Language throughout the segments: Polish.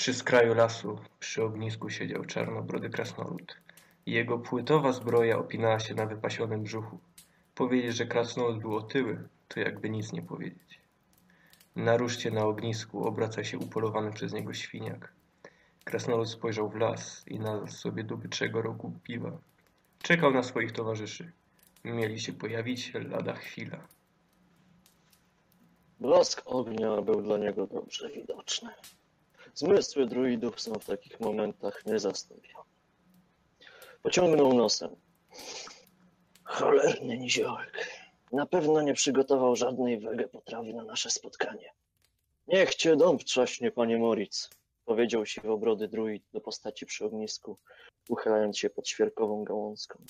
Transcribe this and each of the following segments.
Przy skraju lasu, przy ognisku siedział czarnobrody krasnolud. Jego płytowa zbroja opinała się na wypasionym brzuchu. Powiedzieć, że krasnolud był otyły, to jakby nic nie powiedzieć. Na ruszcie na ognisku obraca się upolowany przez niego świniak. Krasnolud spojrzał w las i znalazł sobie do byczego rogu piwa. Czekał na swoich towarzyszy. Mieli się pojawić lada chwila. Blask ognia był dla niego dobrze widoczny. Zmysły druidów są w takich momentach niezastąpione. Pociągnął nosem. Cholerny niziołek. Na pewno nie przygotował żadnej wege potrawy na nasze spotkanie. Niech cię dąb trzaśnie, panie Moritz, powiedział siwobrody druid do postaci przy ognisku, uchylając się pod świerkową gałązką.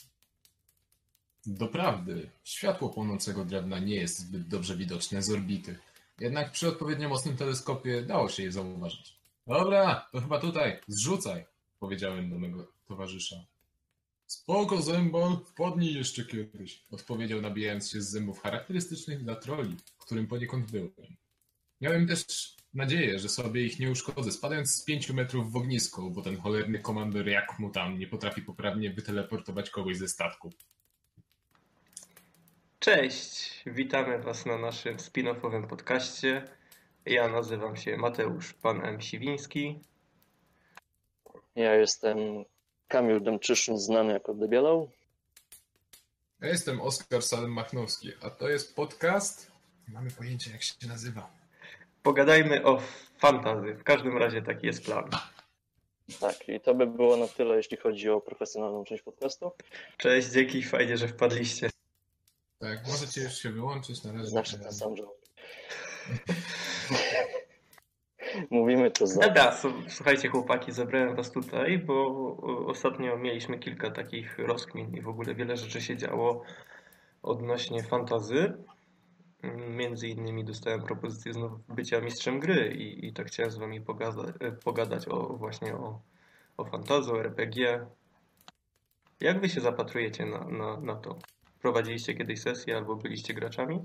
Doprawdy, światło płonącego drewna nie jest zbyt dobrze widoczne z orbity. Jednak przy odpowiednio mocnym teleskopie dało się je zauważyć. Dobra, to chyba tutaj, zrzucaj, powiedziałem do mego towarzysza. Spoko, Zębon, wpadnij jeszcze kiedyś, odpowiedział nabijając się z zębów charakterystycznych dla troli, którym poniekąd byłem. Miałem też nadzieję, że sobie ich nie uszkodzę, spadając z pięciu metrów w ognisko, bo ten cholerny komandor jak mu tam nie potrafi poprawnie wyteleportować kogoś ze statku. Cześć, witamy Was na naszym spin-offowym podcaście. Ja nazywam się Mateusz Pan M. Siwiński. Ja jestem Kamil Dęczyszyn, znany jako Debielał. Ja jestem Oskar Salem-Machnowski, a to jest podcast... Nie mamy pojęcia jak się nazywa. Pogadajmy o fantazy. W każdym razie taki jest plan. Tak, i to by było na tyle, jeśli chodzi o profesjonalną część podcastu. Cześć, dzięki, fajnie, że wpadliście. Tak, możecie już się wyłączyć na razie. Zawsze ten sam żołd. Mówimy to za... S- słuchajcie chłopaki, zebrałem was tutaj, bo ostatnio mieliśmy kilka takich rozkmin i w ogóle wiele rzeczy się działo odnośnie fantazy. Mm, Między innymi dostałem propozycję znów bycia mistrzem gry i, i tak chciałem z wami pogada, e, pogadać o właśnie o, o fantazy, o RPG. Jak wy się zapatrujecie na, na, na to? Prowadziliście kiedyś sesję albo byliście graczami?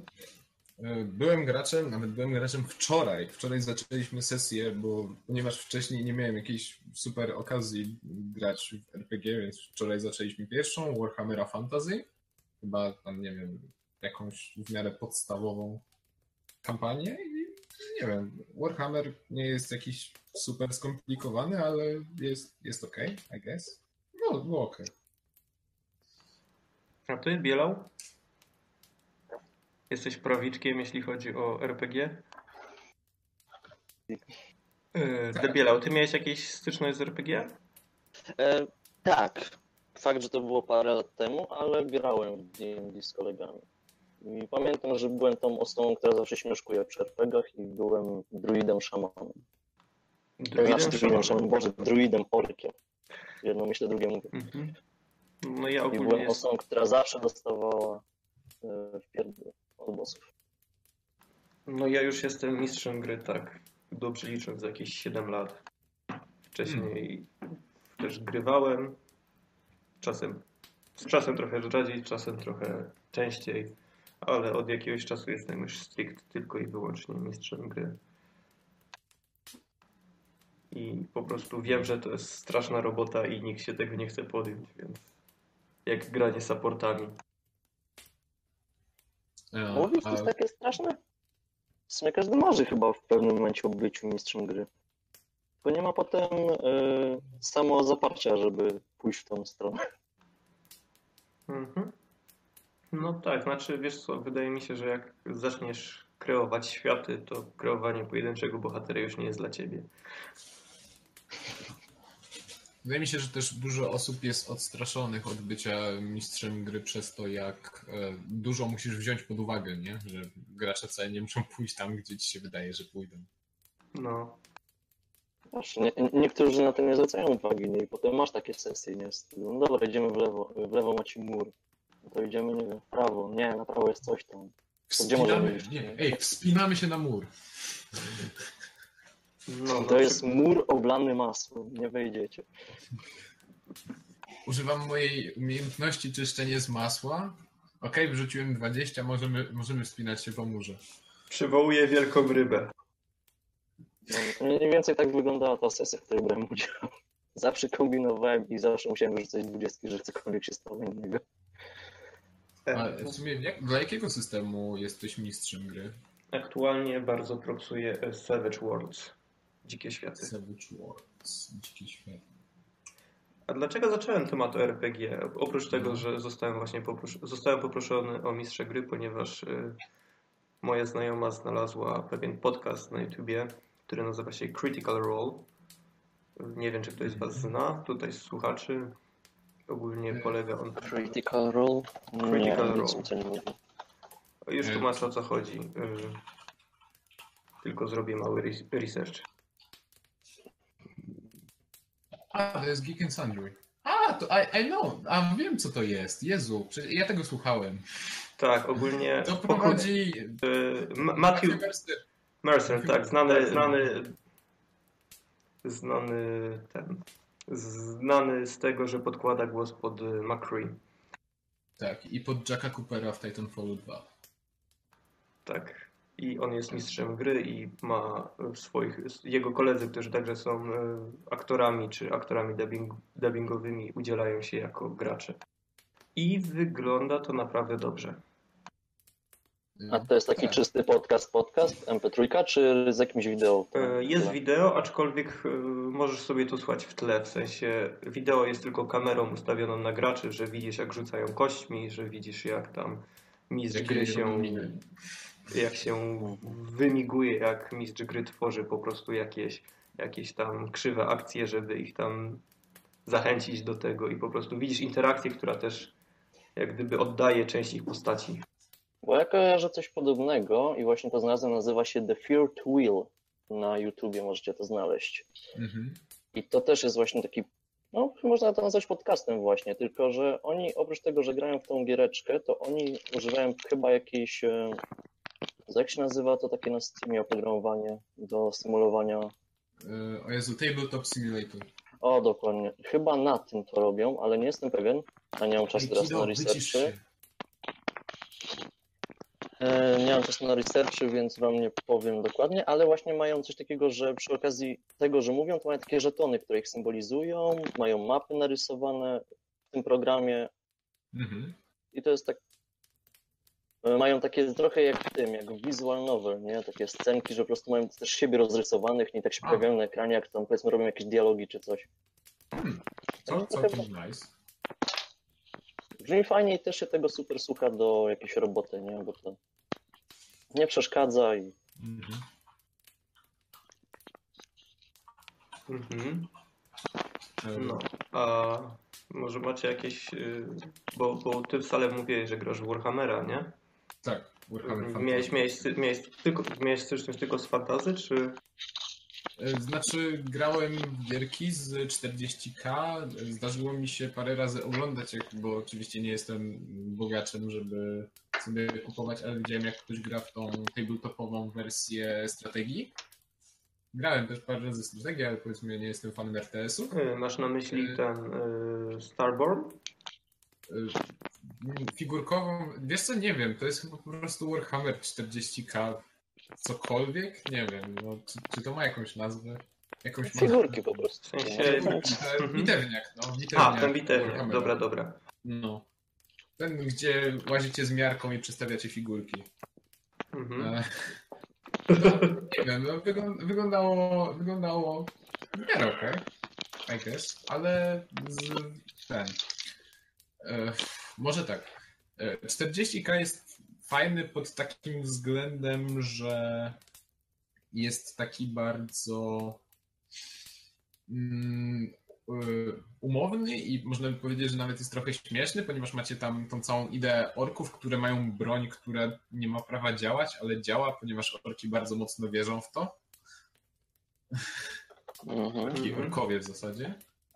E, Byłem graczem, nawet byłem graczem wczoraj. Wczoraj zaczęliśmy sesję, bo ponieważ wcześniej nie miałem jakiejś super okazji grać w RPG, więc wczoraj zaczęliśmy pierwszą Warhammera Fantasy. Chyba tam, nie wiem, jakąś w miarę podstawową kampanię i nie wiem, Warhammer nie jest jakiś super skomplikowany, ale jest, jest ok, I guess. No, no ok. A ty, Bielał? Jesteś prawiczkiem, jeśli chodzi o RPG? Yy, Debielał, ty miałeś jakieś styczność z RPG? E, tak, fakt, że to było parę lat temu, ale grałem w D&D z kolegami. I pamiętam, że byłem tą osobą, która zawsze śmieszkuje przy RPGach i byłem druidem szamanem. Druidem, Znaczy, druidem szamanem? boże, druidem orkiem. Jedno myślę, drugie mówię. Mhm. No ja I ogólnie byłem jest, osobą, która zawsze dostawała e, w pierdol od bossów. no ja już jestem mistrzem gry, tak, dobrze licząc za jakieś 7 lat. Wcześniej też grywałem, czasem, z czasem trochę rzadziej, czasem trochę częściej, ale od jakiegoś czasu jestem już strict tylko i wyłącznie mistrzem gry. I po prostu wiem, że to jest straszna robota i nikt się tego nie chce podjąć, więc jak granie supportami. Mówisz, to jest takie straszne? W sumie każdy marzy chyba w pewnym momencie o byciu mistrzem gry. Bo nie ma potem e, samo zaparcia, żeby pójść w tą stronę. Mhm. No tak, znaczy wiesz co, wydaje mi się, że jak zaczniesz kreować światy, to kreowanie pojedynczego bohatera już nie jest dla ciebie. Wydaje mi się, że też dużo osób jest odstraszonych od bycia mistrzem gry przez to, jak e, dużo musisz wziąć pod uwagę, nie? Że gracze wcale nie muszą pójść tam, gdzie ci się wydaje, że pójdą. No, Wiesz, nie, niektórzy na to nie zwracają uwagi, nie? i potem masz takie sesje, nie? No dobra, idziemy w lewo, w lewo macie mur. No to idziemy, nie wiem, w prawo. Nie, na prawo jest coś tam. Gdzie możemy Wspinamy, iść? nie, ej, wspinamy się na mur. No To na jest mur oblany masłem, nie wejdziecie. Używam mojej umiejętności czyszczenie z masła. Okej, wrzuciłem 20, możemy, możemy wspinać się po murze. Przywołuje wielką rybę. No, mniej więcej tak wyglądała ta sesja, w której brałem udział. Zawsze kombinowałem i zawsze musiałem wyrzucać 20, że cokolwiek się stało innego. A w sumie jak, dla jakiego systemu jesteś mistrzem gry? Aktualnie bardzo propsuję e, Savage Worlds. Dzikie światy. Savage Worlds, Dzikie Świat. A dlaczego zacząłem temat RPG? Oprócz tego, że zostałem właśnie popros zostałem poproszony o mistrza gry, ponieważ y, moja znajoma znalazła pewien podcast na YouTubie, który nazywa się Critical Role. Nie wiem, czy ktoś z Was zna, tutaj z słuchaczy. Ogólnie polega on... Critical Role? Critical nie, Role. nic mi to nie mówi. Już tłumaczę o co chodzi. Y, Tylko zrobię mały res- research. A, to jest Geek and Sundry. A, to I, I know. A wiem co to jest. Jezu, ja tego słuchałem. Tak, ogólnie... To prowadzi y, Ma- Matthew Mercer. Mercer, tak, znany, znany, znany ten, znany z tego, że podkłada głos pod y, McCree. Tak, i pod Jacka Coopera w Titanfallu 2. Tak. I on jest mistrzem gry i ma swoich, jego koledzy, którzy także są y, aktorami czy aktorami dubbing, dubbingowymi, udzielają się jako gracze. I wygląda to naprawdę dobrze. A to jest taki Tak. czysty podcast, podcast MP3, czy z jakimś wideo? E, Jest wideo, aczkolwiek e, możesz sobie to słuchać w tle, w sensie wideo jest tylko kamerą ustawioną na graczy, że widzisz jak rzucają kośćmi, że widzisz jak tam mistrz gry się, miny. Jak się wymiguje, jak mistrz gry tworzy po prostu jakieś, jakieś tam krzywe akcje, żeby ich tam zachęcić do tego i po prostu widzisz interakcję, która też jak gdyby oddaje część ich postaci. Bo ja kojarzę coś podobnego i właśnie to znalazłem, nazywa się The Feared Wheel. Na YouTubie możecie to znaleźć. Mhm. I to też jest właśnie taki, no można to nazwać podcastem właśnie, tylko że oni oprócz tego, że grają w tą giereczkę, to oni używają chyba jakiejś, e, jak się nazywa to takie na Steamie oprogramowanie do symulowania, E, O Jezu, Tabletop Simulator. o dokładnie, chyba na tym to robią, ale nie jestem pewien, a nie mam czasu teraz na researchy. E, Nie mam czasu na researchy, więc wam nie powiem dokładnie, ale właśnie mają coś takiego, że przy okazji tego, że mówią, to mają takie żetony, które ich symbolizują, mają mapy narysowane w tym programie Mhm. i to jest tak. Mają takie trochę jak w tym, jak w visual novel, nie? Takie scenki, że po prostu mają też siebie rozrysowanych, nie tak się pojawiają na ekranie, jak tam powiedzmy robią jakieś dialogi czy coś. Co, To całkiem chyba- nice. Brzmi fajnie i też się tego super słucha do jakiejś roboty, nie? Bo to nie przeszkadza i Mhm. Mhm. No, a może macie jakieś, y, bo, bo ty wcale mówiłeś, że grasz w Warhammera, nie? Tak, Warhammer Fantasy. Miałeś, miałeś, miałeś, tylko, miałeś styczność tylko z fantazy, czy... E, Znaczy, grałem w gierki z 40k. Zdarzyło mi się parę razy oglądać, bo oczywiście nie jestem bogaczem, żeby sobie kupować, ale widziałem, jak ktoś gra w tą tabletopową wersję strategii. Grałem też parę razy w strategię, ale powiedzmy, nie jestem fanem RTS-u. y, Masz na myśli Y. ten y, Starborn? Figurkową, wiesz co, nie wiem, to jest chyba po prostu Warhammer 40k. Cokolwiek? Nie wiem, no, czy, czy to ma jakąś nazwę? Jakąś figurki po prostu. W sensie-? Bite- Mhm. Bitewniak, no, A, ten bitewniak, dobra, dobra. No. Ten, gdzie łazicie z miarką i przestawiacie figurki. Mhm. E, no, nie wiem, no, wyglą- wyglądało, wyglądało w miarę okej, I guess, ale z, ten, e, może tak, e, 40k jest fajny pod takim względem, że jest taki bardzo mm, y, umowny i można by powiedzieć, że nawet jest trochę śmieszny, ponieważ macie tam tą całą ideę orków, które mają broń, która nie ma prawa działać, ale działa, ponieważ orki bardzo mocno wierzą w to. Mhm. Taki orkowie w zasadzie.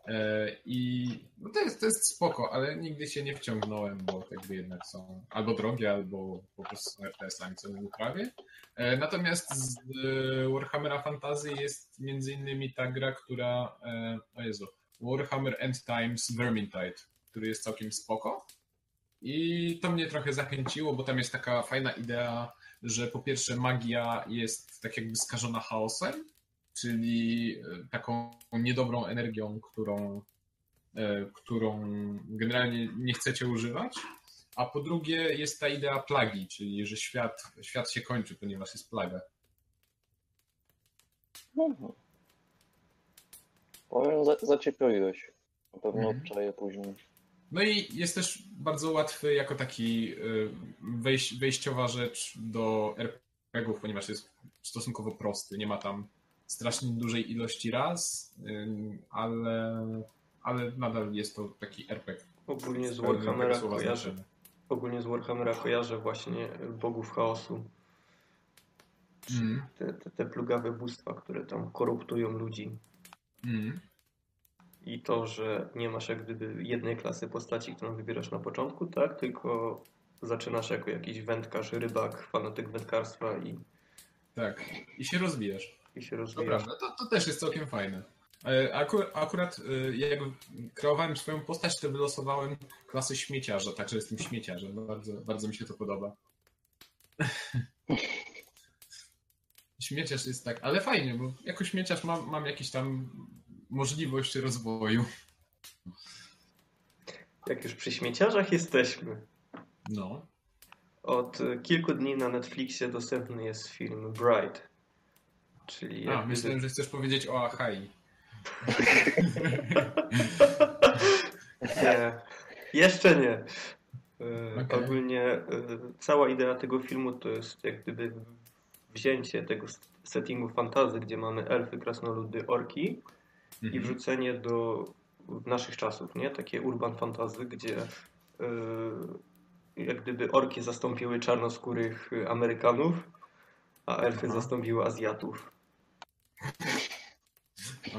E, I no to, jest, to jest spoko, ale nigdy się nie wciągnąłem, bo te jednak są albo drogie, albo po prostu są RTS-ami, co nie uprawię. E, Natomiast z e, Warhammera Fantasy jest między innymi ta gra, która, o Jezu, Warhammer End Times Vermintide, który jest całkiem spoko. I to mnie trochę zachęciło, bo tam jest taka fajna idea, że po pierwsze magia jest tak jakby skażona chaosem, czyli e, taką niedobrą energią, którą, e, którą generalnie nie chcecie używać. A po drugie jest ta idea plagi, czyli że świat, świat się kończy, ponieważ jest plaga. Mhm. Powiem, za, zaciepiłeś. Na pewno Mhm. odczaję później. No i jest też bardzo łatwy jako taki y, wejś, wejściowa rzecz do RPGów, ponieważ jest stosunkowo prosty. Nie ma tam strasznie dużej ilości raz, ale, ale nadal jest to taki RPG. Ogólnie z Warhammera kojarzę, ogólnie z Warhammera kojarzę właśnie bogów chaosu. Mm, Te, te, te plugawe bóstwa, które tam koruptują ludzi. mm. I to, że nie masz jak gdyby jednej klasy postaci, którą wybierasz na początku, tak? Tylko zaczynasz jako jakiś wędkarz, rybak, fanatyk wędkarstwa i, Tak. I się rozwijasz. I się To rozwijasz. prawda, to, to też jest całkiem fajne. E, Akur, akurat e, jak kreowałem swoją postać, to wylosowałem klasę śmieciarza, także jestem śmieciarzem. Bardzo, bardzo mi się to podoba. Śmieciarz jest tak, ale fajnie, bo jako śmieciarz mam, mam jakieś tam możliwość rozwoju. Jak już przy śmieciarzach jesteśmy. No. Od e, kilku dni na Netflixie dostępny jest film Bride. Czyli A, myślałem, że chcesz powiedzieć o Ahai. Nie, jeszcze nie. E, Okej. Ogólnie e, cała idea tego filmu to jest jak gdyby wzięcie tego settingu fantazy, gdzie mamy elfy, krasnoludy, orki i Mhm. wrzucenie do naszych czasów, nie? Takie urban fantazy, gdzie e, jak gdyby orki zastąpiły czarnoskórych Amerykanów, a elfy Aha. zastąpiły Azjatów.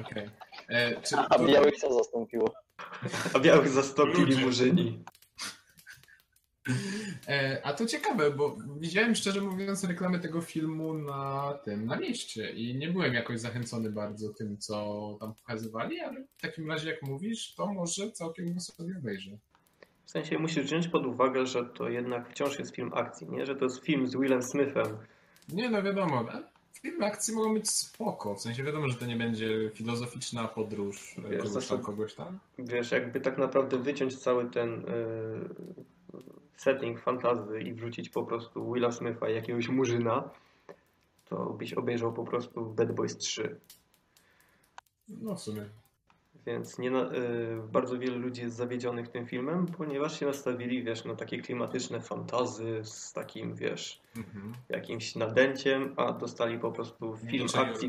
Okej. E, Czy A białych co zastąpiło? A białych zastąpili Ludzie. murzyni. E, a to ciekawe, bo widziałem szczerze mówiąc reklamę tego filmu na tym, na mieście i nie byłem jakoś zachęcony bardzo tym, co tam pokazywali, ale w takim razie jak mówisz, to może całkiem go sobie obejrzę. W sensie musisz wziąć pod uwagę, że to jednak wciąż jest film akcji, nie? Że to jest film z Willem Smithem. Nie, no wiadomo, ale filmy akcji mogą być spoko, w sensie wiadomo, że to nie będzie filozoficzna podróż e, Wiesz, kogoś tam, kogoś tam. Wiesz, jakby tak naprawdę wyciąć cały ten yy, setting fantazy i wrzucić po prostu Willa Smitha i jakiegoś murzyna, to byś obejrzał po prostu Bad Boys 3. No w sumie. Więc nie na, yy, bardzo wiele ludzi jest zawiedzionych tym filmem, ponieważ się nastawili, wiesz, na takie klimatyczne fantazy z takim, wiesz, Mhm. jakimś nadęciem, a dostali po prostu film Niczego akcji,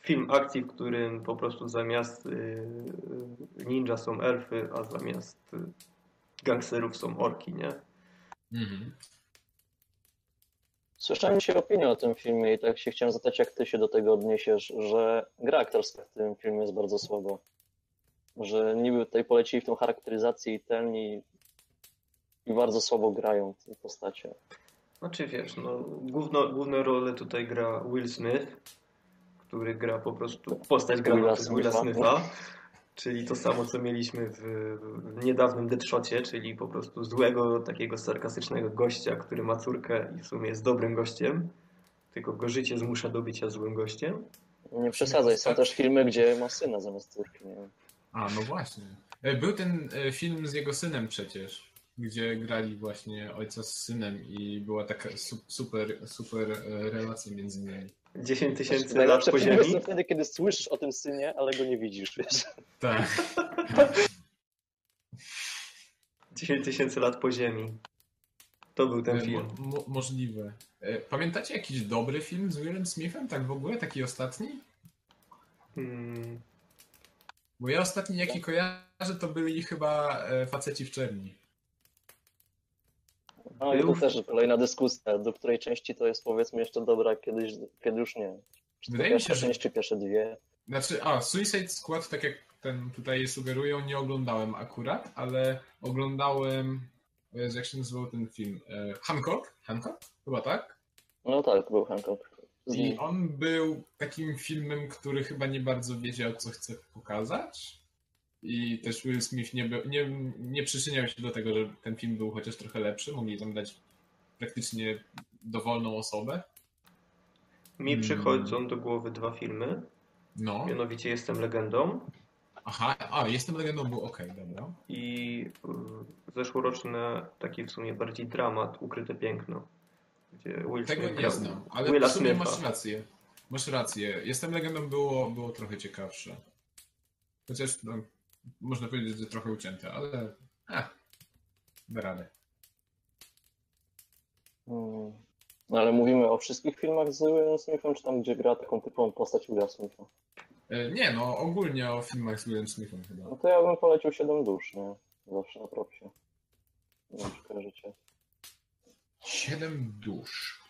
film akcji, w którym po prostu zamiast y, ninja są elfy, a zamiast y, gangsterów są orki, nie? Mhm. Słyszałem się opinię o tym filmie i tak się chciałem zapytać, jak ty się do tego odniesiesz, że gra aktorska w tym filmie jest bardzo słaba. Że niby tutaj polecili w tą charakteryzację i ten i, i bardzo słabo grają te postacie. Znaczy wiesz, no, główno, główne role tutaj gra Will Smith, który gra po prostu postać graną Willa przez Willa Smitha. Czyli to samo, co mieliśmy w, w niedawnym Deadshocie, czyli po prostu złego, takiego sarkastycznego gościa, który ma córkę i w sumie jest dobrym gościem, tylko go życie zmusza do bycia złym gościem. Nie przesadzaj, są też filmy, gdzie ma syna zamiast córki. Nie. A, no właśnie. E, Był ten e, film z jego synem przecież, gdzie grali właśnie ojca z synem i była taka su- super, super e, relacja między nimi. 10 tysięcy lat Najlepsze po ziemi. są wtedy, kiedy słyszysz o tym synie, ale go nie widzisz, wiesz. Tak. 10 tysięcy lat po ziemi. To był ten film. Mo- mo- możliwe. Pamiętacie jakiś dobry film z Willem Smithem? Tak w ogóle? Taki ostatni? Hmm, Bo ja ostatni jaki kojarzę to byli chyba e, faceci w czerni. No i to też kolejna dyskusja, do której części to jest powiedzmy jeszcze dobra, kiedyś, kiedy już nie. Czy to Wydaje mi się, że- część, czy pierwsze dwie. Znaczy, a, Suicide Squad, tak jak ten tutaj sugerują, nie oglądałem akurat, ale oglądałem, o Jezu, jak się nazywał ten film? E, Hancock? Hancock? Chyba tak? No tak, był Hancock. I nim. on był takim filmem, który chyba nie bardzo wiedział, co chce pokazać. I też Will Smith nie, był, nie, nie przyczyniał się do tego, że ten film był chociaż trochę lepszy. Mogli tam dać praktycznie dowolną osobę. mi Hmm. przychodzą do głowy dwa filmy. No. Mianowicie Jestem Legendą Aha, a, jestem legendą, był okej, dobra. i y, zeszłoroczne taki w sumie bardziej dramat Ukryte Piękno. Gdzie Will Tego Smith nie grał znam, ale Willa w sumie Smitha. masz rację. Masz rację. Jestem legendą było, było trochę ciekawsze. Chociaż no, można powiedzieć, że trochę ucięte, ale da radę. Mm. No ale mówimy o wszystkich filmach z Willem Smithem, czy tam, gdzie gra taką typową postać Willa Smitha? E, Nie, no ogólnie o filmach z Willem Smithem chyba. No to ja bym polecił 7 dusz, nie? Zawsze na propsie. Nie wiem, czy kojarzycie. Siedem dusz.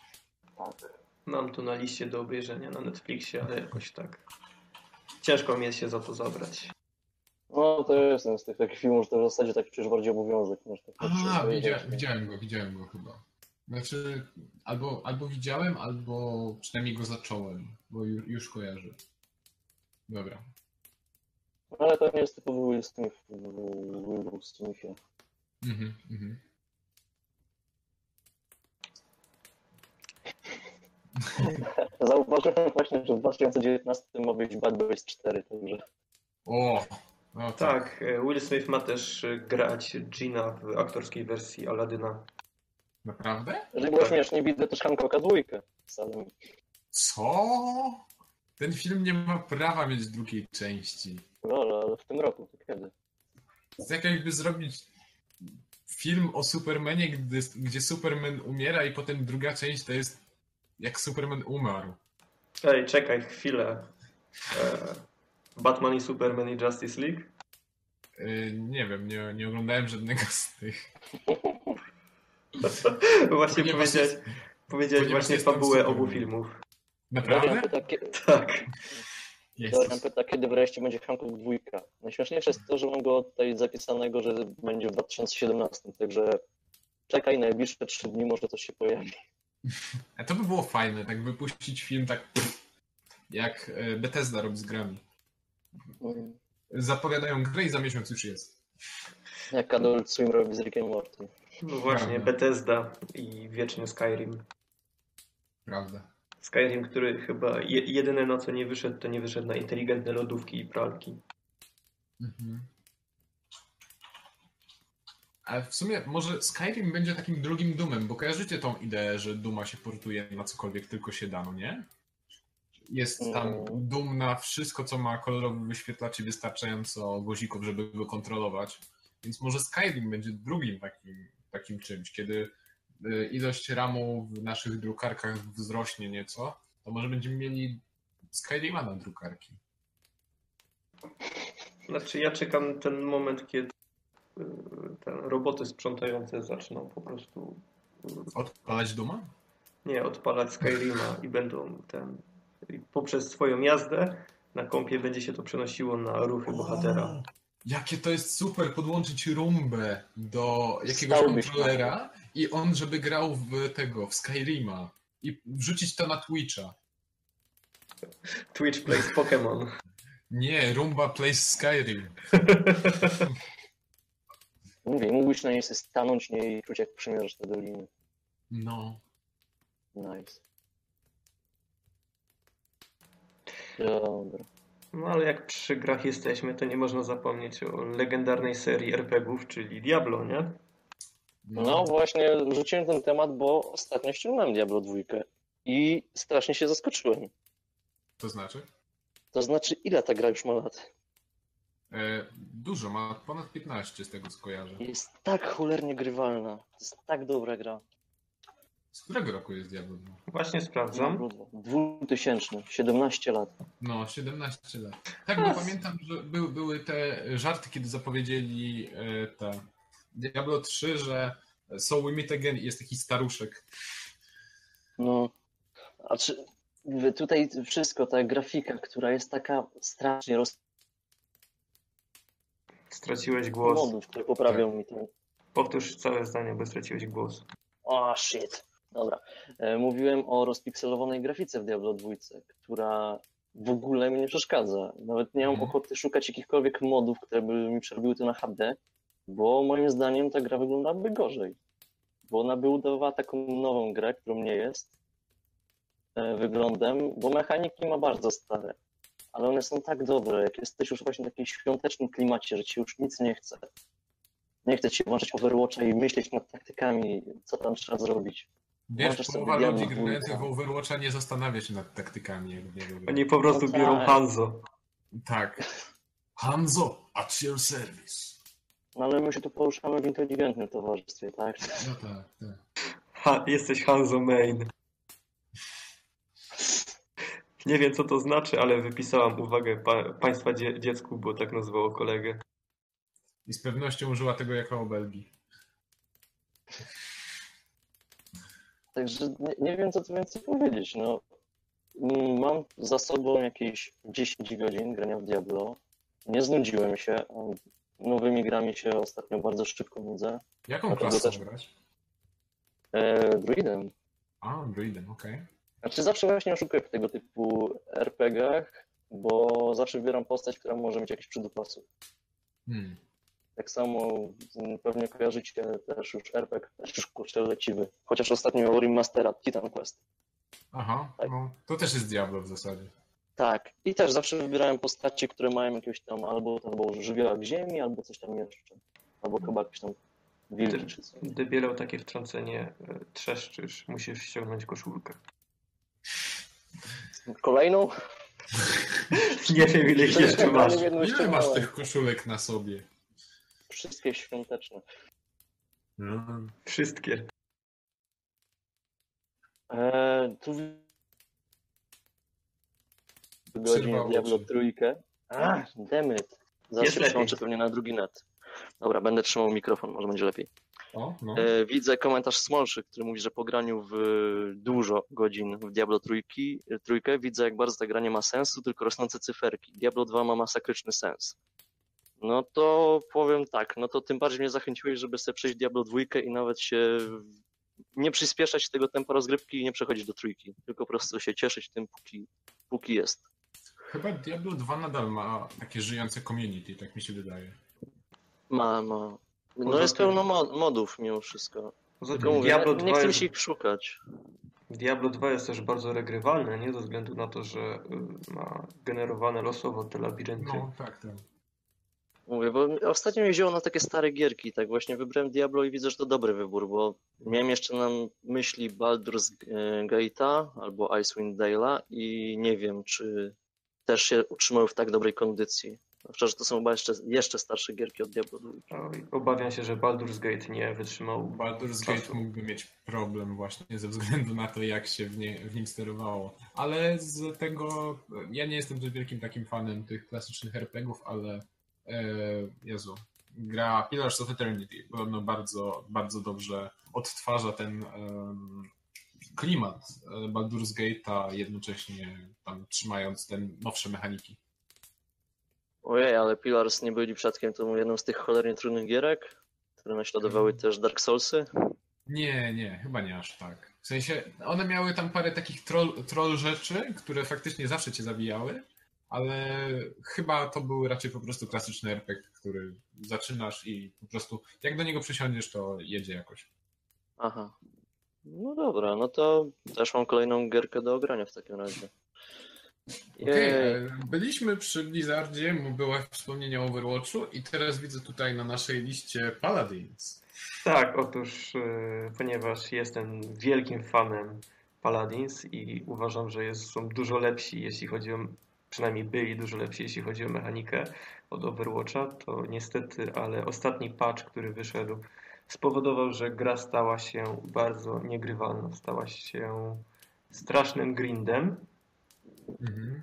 Tak. Mam to na liście do obejrzenia na Netflixie, ale jakoś tak ciężko mi jest się za to zabrać. No to jest jeden z tych takich filmów, że to w zasadzie taki przecież bardziej obowiązek niż tak A, widzia, widziałem go, widziałem go chyba. Znaczy, albo, albo widziałem, albo przynajmniej go zacząłem, bo już, już kojarzę. Dobra. No, Ale to nie jest typowy Will Smith w Will Smithie. Mhm, mhm. Zauważyłem właśnie, że w 2019 ma być Bad Boys 4, także O! No tak. Tak, e, Will Smith ma też e, grać Gina w aktorskiej wersji Aladyna. Naprawdę? żeby było Tak. śmiesznie, widzę też Hancocka dwójkę. Wcale Co? Ten film nie ma prawa mieć drugiej części. no, ale w tym roku, to kiedy? To jest jak jakby zrobić film o Supermanie, gdy, gdzie Superman umiera i potem druga część to jest jak Superman umarł. Ej, czekaj chwilę. E, Batman i Superman i Justice League? Yy, nie wiem, nie, nie oglądałem żadnego z tych. Właśnie Ponieważ powiedziałeś, jest- powiedziałeś właśnie fabułę Superman. obu filmów. Dorian Naprawdę? pyta, kie- Tak. Dorian pyta, kiedy wreszcie będzie Hancock dwójka. Najśmieszniejsze jest to, że mam go tutaj zapisanego, że będzie w 2017, także czekaj najbliższe 3 dni, może coś się pojawi. A to by było fajne, tak wypuścić film tak jak e, Bethesda robi z grami. Zapowiadają grę i za miesiąc już jest. Jak Adult Swim robi z Rickiem Morty. No właśnie, Prawda. Bethesda i wiecznie Skyrim. Prawda. Skyrim, który chyba je, jedyne na co nie wyszedł, to nie wyszedł na inteligentne lodówki i pralki. Mhm. Ale w sumie może Skyrim będzie takim drugim Doomem, bo kojarzycie tą ideę, że Duma się portuje na cokolwiek tylko się da, no nie? Jest tam Mm. Doom na wszystko, co ma kolorowy wyświetlacz i wystarczająco guzików, żeby go kontrolować. Więc może Skyrim będzie drugim takim, takim czymś, kiedy y, ilość RAMu w naszych drukarkach wzrośnie nieco, to może będziemy mieli Skyrima na drukarki. Znaczy ja czekam ten moment, kiedy te roboty sprzątające zaczną po prostu y, Odpalać Duma? nie odpalać Skyrima i będą ten i poprzez swoją jazdę na kompie będzie się to przenosiło na ruchy bohatera. O, Jakie to jest super podłączyć rumbę do jakiegoś Stałbyś kontrolera i on, żeby grał w tego, w Skyrima i wrzucić to na Twitcha. Twitch plays Pokémon. Nie, rumba plays Skyrim. Mówię, mógłbyś na niej sobie stanąć nie, i czuć jak przymierzasz te doliny. No. Nice. Dobra. No ale jak przy grach jesteśmy, to nie można zapomnieć o legendarnej serii RPGów, czyli Diablo, nie? No właśnie, rzuciłem ten temat, bo ostatnio ściągnąłem Diablo 2 i strasznie się zaskoczyłem. To znaczy? To znaczy, ile ta gra już ma lat? E, dużo, ma ponad 15 z tego co kojarzę. Jest tak cholernie grywalna. To jest tak dobra gra. Z którego roku jest Diablo 2? Właśnie sprawdzam. 2000, 17 lat. No, 17 lat. Tak, bo pamiętam, że by, były te żarty, kiedy zapowiedzieli e, te Diablo 3, że So We Meet Again i jest taki staruszek. No. A czy tutaj wszystko, ta grafika, która jest taka strasznie roz... Straciłeś głos. modów, które poprawią mi to. Powtórz całe zdanie, bo straciłeś głos. O, shit. Dobra. E, Mówiłem o rozpikselowanej grafice w Diablo 2, która w ogóle mi nie przeszkadza. Nawet nie mam Mhm. ochoty szukać jakichkolwiek modów, które by mi przerobiły to na HD, bo moim zdaniem ta gra wyglądałaby gorzej. Bo ona by udawała taką nową grę, którą nie jest, e, wyglądem, bo mechaniki ma bardzo stare. Ale one są tak dobre, jak jesteś już właśnie w takim świątecznym klimacie, że ci już nic nie chce. Nie chce ci włączyć Overwatcha i myśleć nad taktykami, co tam trzeba zrobić. Wiesz, połowa ludzi grających w. Overwatcha nie zastanawia się nad taktykami. Jak. Oni po prostu No biorą tak. Hanzo. Tak. Hanzo, at your service. No ale my się tu poruszamy w inteligentnym towarzystwie, tak? No tak, tak. Ha, jesteś Hanzo Main. Nie wiem co to znaczy, ale wypisałam uwagę pa, państwa dzie, dziecku, bo tak nazwało kolegę. I z pewnością użyła tego jako obelgi. Także nie, nie wiem, co tu więcej powiedzieć. No, mam za sobą jakieś 10 godzin grania w Diablo. Nie znudziłem się. a Nowymi grami się ostatnio bardzo szybko nudzę. Jaką klasą też- grać? E, druidem. A, druidem, okej. Znaczy zawsze właśnie oszukuję w tego typu RPG-ach, bo zawsze wybieram postać, która może mieć jakiś przydupasy. Hmm. Tak samo pewnie kojarzycie też już RPG, też już kurczę leciwy. Chociaż ostatnio miał remastera Titan Quest. Aha, Tak. no to też jest Diablo w zasadzie. Tak. I też zawsze wybierałem postacie, które mają jakiegoś tam albo tam było żywiołak ziemi, albo coś tam jeszcze. Albo chyba jakieś tam czy coś. Debielał takie wtrącenie, e, trzeszczysz, musisz ściągnąć koszulkę. Kolejną? Nie wiem ile ich jeszcze masz. Ile masz tych koszulek na sobie? Wszystkie świąteczne. No. Wszystkie. Eee, tu godzin Przerwało Diablo trójkę. Ach, demet. Lepiej. przełączę pewnie na drugi net. Dobra, będę trzymał mikrofon, może będzie lepiej. O, no. E, widzę komentarz Smolszy, który mówi, że po graniu w dużo godzin w Diablo trójki, trójkę widzę, jak bardzo to granie ma sensu, tylko rosnące cyferki. Diablo 2 ma masakryczny sens. No to powiem tak, no to tym bardziej mnie zachęciłeś, żeby sobie przejść Diablo 2 i nawet się nie przyspieszać tego tempa rozgrywki i nie przechodzić do trójki, tylko po prostu się cieszyć tym, póki, póki jest. Chyba Diablo 2 nadal ma takie żyjące community, tak mi się wydaje. Ma, ma. No Poza jest tym- pełno mod, modów mimo wszystko. Poza Tylko tym mówię, Diablo nie 2 chcę mi jest, się ich szukać. Diablo 2 jest też bardzo regrywalne, nie? Ze względu na to, że y, ma generowane losowo te labirynty. No, tak, tak. Mówię, bo ostatnio mnie wzięło na takie stare gierki, tak właśnie wybrałem Diablo i widzę, że to dobry wybór, bo miałem jeszcze na myśli Baldur's e, Gate'a albo Icewind Dale'a i nie wiem, czy też się utrzymały w tak dobrej kondycji. Zwłaszcza, że to są chyba jeszcze, jeszcze starsze gierki od Diablo 2. Oj, Obawiam się, że Baldur's Gate nie wytrzymał. Baldur's Czasu. Gate mógłby mieć problem właśnie ze względu na to, jak się w, nie, w nim sterowało. Ale z tego, ja nie jestem też wielkim takim fanem tych klasycznych RPGów, ale e, Jezu, gra Pillars of Eternity podobno bardzo, bardzo dobrze odtwarza ten em, klimat e, Baldur's Gate'a, jednocześnie tam trzymając te nowsze mechaniki. Ojej, ale Pillars nie byli przypadkiem tą jedną z tych cholernie trudnych gierek, które naśladowały Mhm. też Dark Soulsy. Nie, nie, chyba nie aż tak. W sensie, one miały tam parę takich troll, troll rzeczy, które faktycznie zawsze cię zabijały, ale chyba to był raczej po prostu klasyczny RPG, który zaczynasz i po prostu jak do niego przysiądziesz, to jedzie jakoś. Aha. No dobra, no to też mam kolejną gierkę do ogrania w takim razie. E, byliśmy przy Blizzardzie, było wspomnienie o Overwatchu i teraz widzę tutaj na naszej liście Paladins. Tak, otóż, y, ponieważ jestem wielkim fanem Paladins i uważam, że jest, są dużo lepsi, jeśli chodzi o, przynajmniej byli dużo lepsi, jeśli chodzi o mechanikę od Overwatcha, to niestety, ale ostatni patch, który wyszedł, spowodował, że gra stała się bardzo niegrywalna, stała się strasznym grindem, Mhm.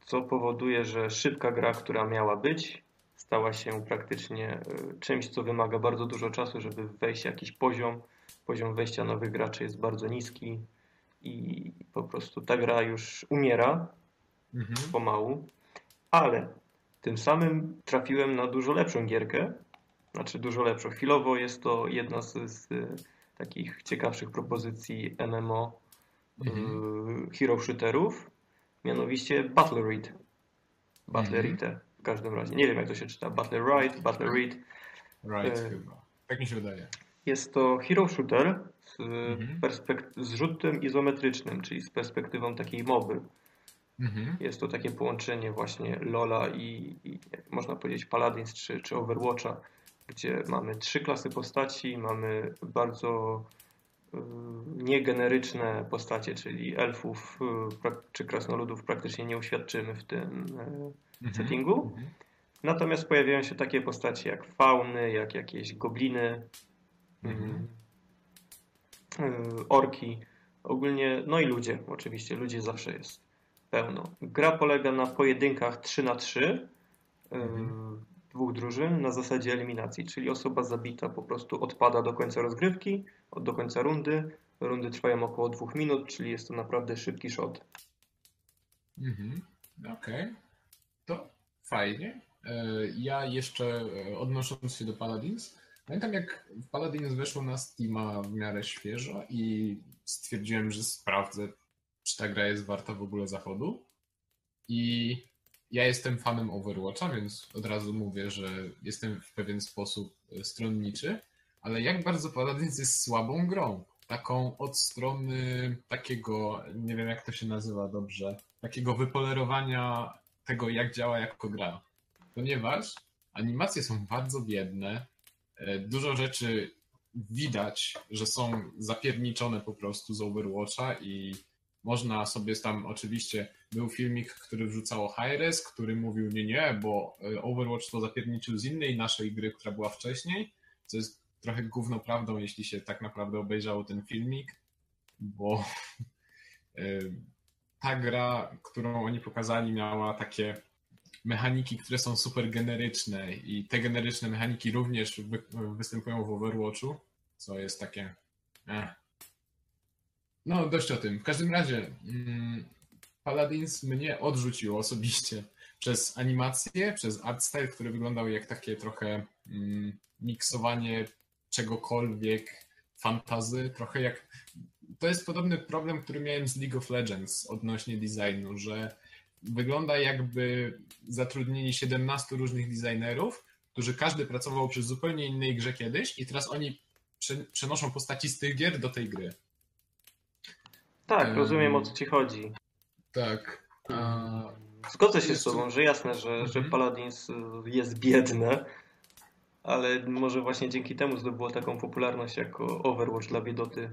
co powoduje, że szybka gra, która miała być, stała się praktycznie y, czymś, co wymaga bardzo dużo czasu, żeby wejść jakiś poziom. Poziom wejścia nowych graczy jest bardzo niski i po prostu ta gra już umiera Mhm. pomału, ale tym samym trafiłem na dużo lepszą gierkę. Znaczy dużo lepszą. Chwilowo jest to jedna z, z takich ciekawszych propozycji MMO Mhm. y, hero shooterów, mianowicie Battle Read. Battle Mhm. Read w każdym razie. Nie wiem jak to się czyta. Battle Ride, Battle Read. Right, E, chyba. Tak mi się wydaje. Jest to hero shooter z, Mhm. z rzutem izometrycznym, czyli z perspektywą takiej moby. Mhm. Jest to takie połączenie właśnie Lola i, i można powiedzieć Paladins czy, czy Overwatcha, gdzie mamy trzy klasy postaci, mamy bardzo y, niegeneryczne postacie, czyli elfów y, czy krasnoludów praktycznie nie uświadczymy w tym y, Mhm. settingu. Mhm. Natomiast pojawiają się takie postacie jak fauny, jak jakieś gobliny, Mhm. y, orki, ogólnie, no i ludzie, oczywiście, ludzie zawsze jest pełno. Gra polega na pojedynkach 3 na 3 y, Mhm. Dwóch drużyn na zasadzie eliminacji, czyli osoba zabita po prostu odpada do końca rozgrywki, do końca rundy. Rundy trwają około dwóch minut, czyli jest to naprawdę szybki shot. Mhm. Okej. To fajnie. E, Ja jeszcze e, odnosząc się do Paladins, pamiętam jak Paladins weszło na Steama w miarę świeżo i stwierdziłem, że sprawdzę, czy ta gra jest warta w ogóle zachodu. I ja jestem fanem Overwatcha, więc od razu mówię, że jestem w pewien sposób e, stronniczy, ale jak bardzo Paladins jest słabą grą. Taką od strony takiego, nie wiem jak to się nazywa dobrze, takiego wypolerowania tego, jak działa jako gra. Ponieważ animacje są bardzo biedne, e, dużo rzeczy widać, że są zapierniczone po prostu z Overwatcha i można sobie tam oczywiście był filmik, który wrzucało Hi-Res, który mówił nie, nie, bo e, Overwatch to zapierniczył z innej naszej gry, która była wcześniej, co jest trochę gówno prawdą, jeśli się tak naprawdę obejrzało ten filmik, bo e, ta gra, którą oni pokazali, miała takie mechaniki, które są super generyczne i te generyczne mechaniki również wy, występują w Overwatchu, co jest takie... No, dość o tym. W każdym razie mm, Paladins mnie odrzuciło osobiście przez animację, przez art style, który wyglądał jak takie trochę mm, miksowanie czegokolwiek, fantazy, trochę jak... To jest podobny problem, który miałem z League of Legends odnośnie designu, że wygląda jakby zatrudnili 17 różnych designerów, którzy każdy pracował przy zupełnie innej grze kiedyś i teraz oni prze- przenoszą postaci z tych gier do tej gry. Tak, Em. rozumiem o co ci chodzi. Tak. A, Zgodzę się Jest z to- tobą, że jasne, że, że Mhm. Paladins y, jest biedne, ale może właśnie dzięki temu zdobyło taką popularność jako Overwatch dla biedoty.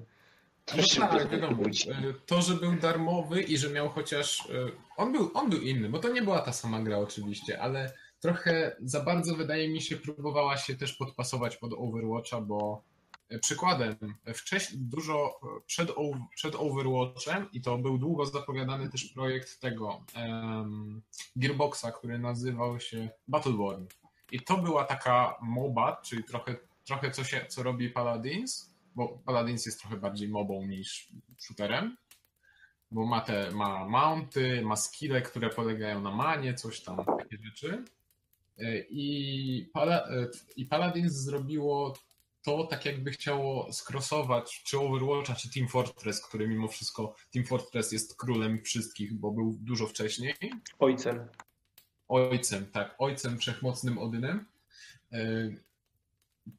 To No tak, wiadomo. E, To, że był darmowy i że miał chociaż. e, On był, on był inny, bo to nie była ta sama gra oczywiście, ale trochę za bardzo wydaje mi się próbowała się też podpasować pod Overwatcha, bo przykładem wcześniej dużo e, przed, przed Overwatchem i to był długo zapowiadany też projekt tego em, Gearboxa, który nazywał się Battleborn. I to była taka MOBA, czyli trochę, trochę co, się, co robi Paladins, bo Paladins jest trochę bardziej mobą niż shooterem, bo ma te ma mounty, ma skille, które polegają na manie, coś tam, takie rzeczy. E, I, Pala, e, I Paladins zrobiło to tak jakby chciało skrosować czy Overwatcha, czy Team Fortress, który mimo wszystko Team Fortress jest królem wszystkich, bo był dużo wcześniej Ojcem. ojcem, tak, ojcem wszechmocnym Odynem. E,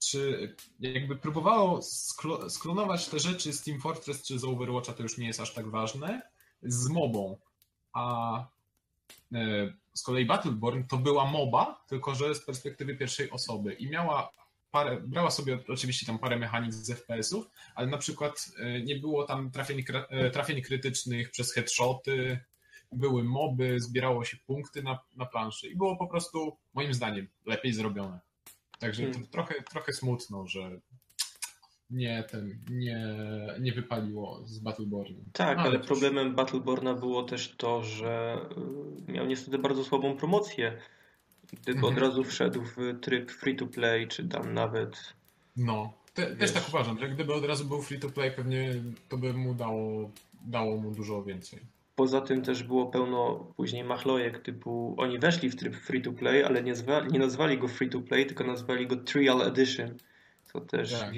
Czy jakby próbowało sklo- sklonować te rzeczy z Team Fortress czy z Overwatcha, to już nie jest aż tak ważne, z mobą. A e, z kolei Battleborn to była moba, tylko że z perspektywy pierwszej osoby i miała parę, brała sobie oczywiście tam parę mechanik z FPS-ów, ale na przykład e, nie było tam trafień, e, trafień krytycznych przez headshoty, były moby, zbierało się punkty na, na planszy i było po prostu, moim zdaniem, lepiej zrobione. Także to Hmm. trochę, trochę smutno, że nie, ten, nie, nie wypaliło z Battlebornem. Tak, No, ale cóż. problemem Battleborna było też to, że y, miał niestety bardzo słabą promocję. Gdyby Mhm. od razu wszedł w tryb free to play, czy tam nawet. No, te, też tak uważam, że gdyby od razu był free to play, pewnie to by mu dało, dało mu dużo więcej. Poza tym też było pełno później machlojek typu oni weszli w tryb free to play, ale nie, nie nazwali go free to play, tylko nazwali go Trial Edition. Co też Tak.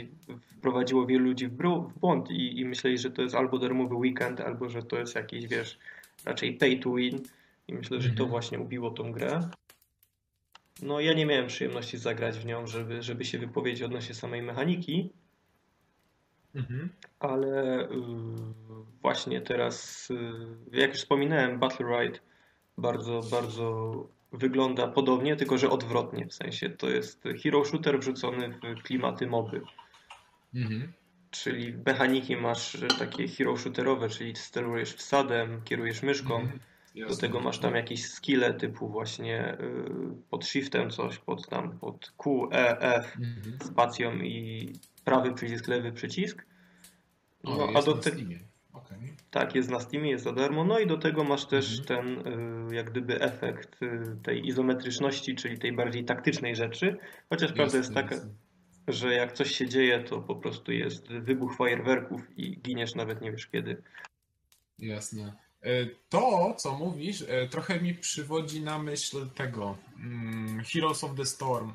wprowadziło wielu ludzi w, w błąd i, i myśleli, że to jest albo darmowy weekend, albo że to jest jakiś, wiesz, raczej pay to win. I myślę, że to Mhm. właśnie ubiło tą grę. No ja nie miałem przyjemności zagrać w nią, żeby, żeby się wypowiedzieć odnośnie samej mechaniki. Mhm. ale y, właśnie teraz, y, jak już wspominałem, Battle Ride bardzo, bardzo wygląda podobnie, tylko że odwrotnie, w sensie to jest hero shooter wrzucony w klimaty moby. Mhm. Czyli mechaniki masz takie hero shooterowe, czyli sterujesz wsadem, kierujesz myszką. Mhm. Do Jasne. tego masz tam jakieś skille typu właśnie y, pod shiftem coś, pod tam pod Q, E, F, Mhm. spacją i prawy przycisk, lewy przycisk. O, No, a jest do na tego Steamie. Okej. tak, jest na Steamie, jest za darmo. No i do tego masz też Mhm. ten y, jak gdyby efekt y, tej izometryczności, czyli tej bardziej taktycznej rzeczy. Chociaż prawda jest Jasne, taka, jasne. że jak coś się dzieje, to po prostu jest wybuch fajerwerków i giniesz nawet nie wiesz kiedy. Jasne. E, To, co mówisz, e, trochę mi przywodzi na myśl tego mm, Heroes of the Storm.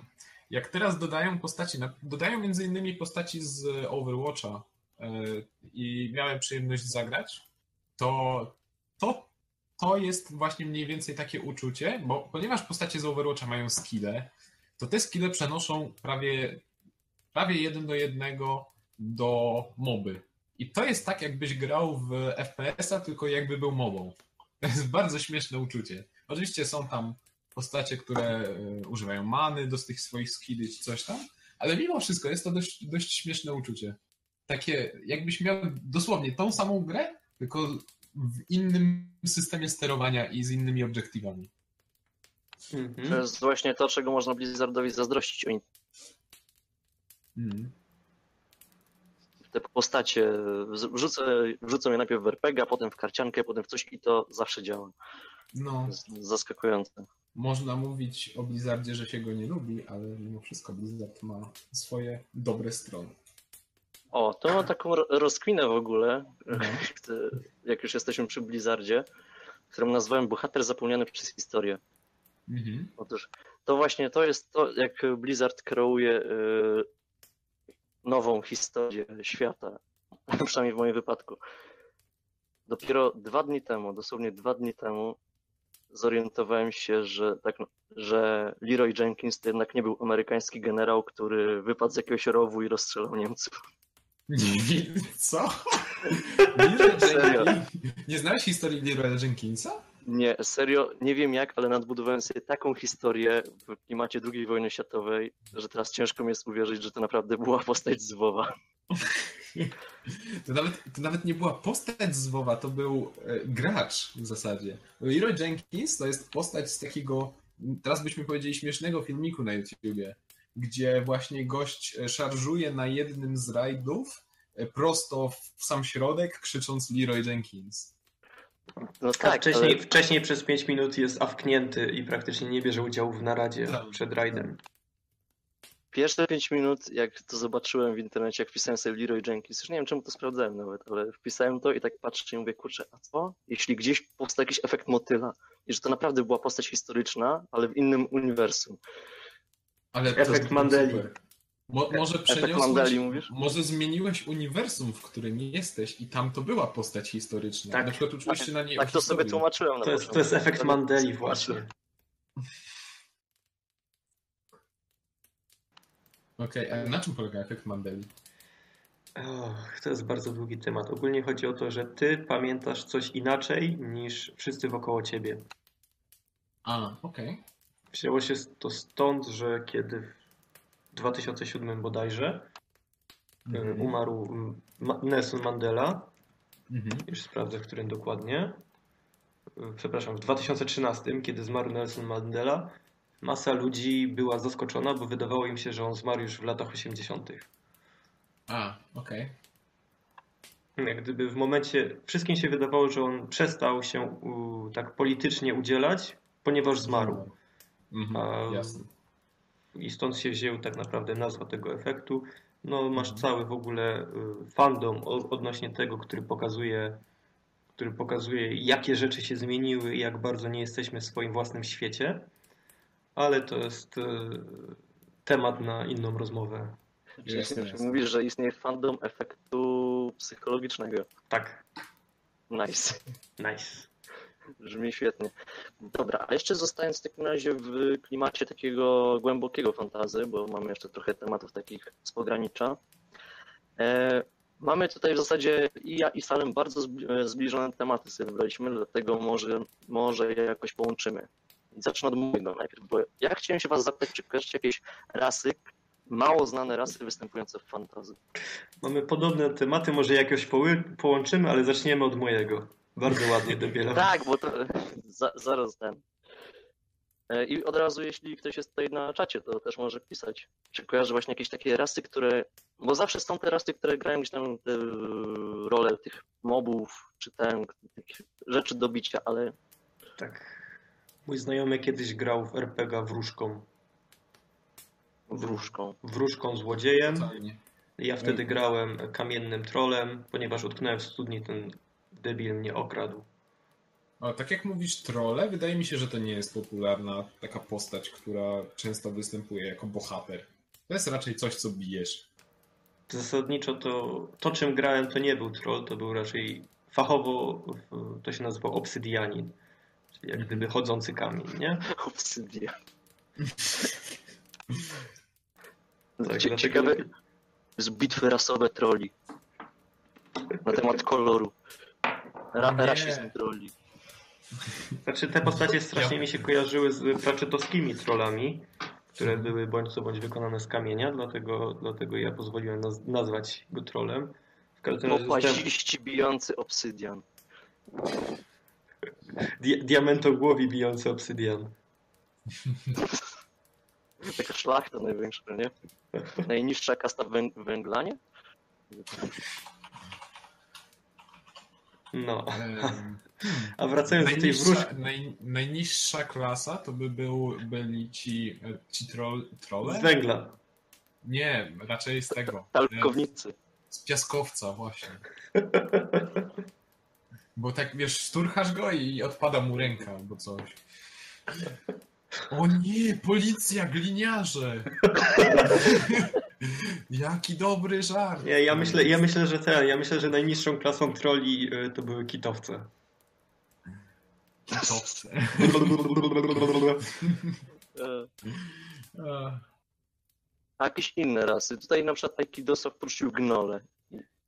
Jak teraz dodają postaci, dodają między innymi postaci z Overwatcha e, i miałem przyjemność zagrać, to to, to jest właśnie mniej więcej takie uczucie, bo ponieważ postacie z Overwatcha mają skille, to te skille przenoszą prawie, prawie jeden do jednego do moby. I to jest tak, jakbyś grał w FPS-a, tylko jakby był mobą. To jest bardzo śmieszne uczucie. Oczywiście są tam postacie, które e, używają many do tych swoich skilli czy coś tam, ale mimo wszystko jest to dość, dość śmieszne uczucie. Takie, jakbyś miał dosłownie tą samą grę, tylko w innym systemie sterowania i z innymi obiektywami. To Mhm. jest właśnie to, czego można Blizzardowi zazdrościć. Oni Mm. Te postacie z- wrzucę, wrzucą je najpierw w RPG, potem w karciankę, potem w coś i to zawsze działa. No, jest zaskakujące. można mówić o Blizzardzie, że się go nie lubi, ale mimo wszystko Blizzard ma swoje dobre strony. O, to mam taką ro- rozkminę w ogóle, No. jak już jesteśmy przy Blizzardzie, którą nazwałem Bohater zapomniany przez historię. Mhm. Otóż to właśnie to jest to, jak Blizzard kreuje y, nową historię świata, przynajmniej w moim wypadku. Dopiero dwa dni temu, dosłownie dwa dni temu, zorientowałem się, że, tak, że Leroy Jenkins to jednak nie był amerykański generał, który wypadł z jakiegoś rowu i rozstrzelał Niemców. Co? Leroy? Jenkins? Nie znałeś historii Leroya Jenkinsa? Nie, serio, nie wiem jak, ale nadbudowałem sobie taką historię w klimacie II wojny światowej, że teraz ciężko mi jest uwierzyć, że to naprawdę była postać z WoWa. To nawet, to nawet nie była postać z WoWa, to był e, gracz w zasadzie. Leroy Jenkins to jest postać z takiego, teraz byśmy powiedzieli, śmiesznego filmiku na YouTubie, gdzie właśnie gość e, szarżuje na jednym z rajdów e, prosto w sam środek, krzycząc Leroy Jenkins. No A tak, wcześniej, ale wcześniej przez 5 minut jest awknięty i praktycznie nie bierze udziału w naradzie Tak. przed rajdem. pierwsze 5 minut, jak to zobaczyłem w internecie, jak wpisałem sobie Leroy Jenkins, już nie wiem czemu to sprawdzałem nawet, ale wpisałem to i tak patrzę i mówię, kurczę, a co? Jeśli gdzieś powstał jakiś efekt motyla i że to naprawdę była postać historyczna, ale w innym uniwersum. Ale Efekt Mandeli. super. Mo, może Efekt przeniosłeś, mówisz? może zmieniłeś uniwersum, w którym jesteś i tam to była postać historyczna. Tak. Na przykład uczyłeś się na niej Tak to sobie tłumaczyłem. na To jest, to jest efekt Tak Mandeli właśnie. Okej, a na czym polega efekt Mandeli? Och, to jest bardzo długi temat. Ogólnie chodzi o to, że ty pamiętasz coś inaczej niż wszyscy wokoło ciebie. A, okej. Wzięło się to stąd, że kiedy w 2007 bodajże y, Mhm. umarł Ma- Nelson Mandela, Mhm. już sprawdzę, w którym dokładnie. Y, Przepraszam, w 2013, kiedy zmarł Nelson Mandela, masa ludzi była zaskoczona, bo wydawało im się, że on zmarł już w latach 80. A, okej. Jak gdyby w momencie, wszystkim się wydawało, że on przestał się u, tak politycznie udzielać, ponieważ zmarł. Mhm, A- jasne. I stąd się wziął tak naprawdę nazwa tego efektu. No masz Mhm. cały w ogóle y, fandom odnośnie tego, który pokazuje, który pokazuje jakie rzeczy się zmieniły i jak bardzo nie jesteśmy w swoim własnym świecie. Ale to jest y, temat na inną rozmowę. Czyli Jasne, jasne. Mówisz, że istnieje fandom efektu psychologicznego. Tak, Nice. nice. Brzmi świetnie. Dobra, a jeszcze zostając w takim razie w klimacie takiego głębokiego fantazy, bo mamy jeszcze trochę tematów takich z pogranicza. E, Mamy tutaj w zasadzie i ja i Salem bardzo e, zbliżone tematy sobie wybraliśmy, dlatego może, może je jakoś połączymy. I zacznę od mojego najpierw, bo ja chciałem się was zapytać, czy kojarzycie jakieś rasy, mało znane rasy występujące w fantazy. Mamy podobne tematy, może jakoś połączymy, ale zaczniemy od mojego. Bardzo ładnie, Debiela. Tak, bo to za, zaraz ten. E, I od razu, jeśli ktoś jest tutaj na czacie, to też może pisać. Czy kojarzy właśnie jakieś takie rasy, które. Bo zawsze są te rasy, które grają gdzieś tam te role tych mobów, czy ten, tych rzeczy do bicia, ale Tak. Mój znajomy kiedyś grał w RPG wróżką. wróżką. Wróżką złodziejem. Totalnie. Ja wtedy grałem kamiennym trolem, ponieważ utknąłem w studni, ten debil mnie okradł. O, tak jak mówisz trolle, wydaje mi się, że to nie jest popularna taka postać, która często występuje jako bohater. To jest raczej coś, co bijesz. Zasadniczo to, to czym grałem, to nie był troll, to był raczej fachowo, to się nazywał obsydianin. Czyli jak gdyby chodzący kamień, nie? Obsydian. Tak, Cie- Ciekawe, z bitwy rasowe troli. Na temat koloru. Ra, Nie. rasizm troli. Znaczy te postacie strasznie mi się kojarzyły z pratchetowskimi trollami, które były bądź co bądź wykonane z kamienia, dlatego, dlatego ja pozwoliłem naz nazwać go trollem. W każdym razie bijący obsydian. di diamentogłowi bijący obsydian. Taka szlachta największa, nie? Najniższa kasta węg węgla, nie? No, a wracając do tej najniższa, wróżki, naj, najniższa klasa to by był, byli ci, e, ci troll, trolle? z węgla. Nie, raczej z tego. e, Talkownicy. Z piaskowca, właśnie. Bo tak wiesz, szturchasz go i odpada mu ręka albo coś. O nie, policja, gliniarze! Jaki dobry żart! Nie, ja myślę, ja myślę, że ten, ja myślę, że najniższą klasą troli y, to były kitowce. Kitowce. A, jakieś inne rasy. Tutaj na przykład Aikidosa wpuścił gnole.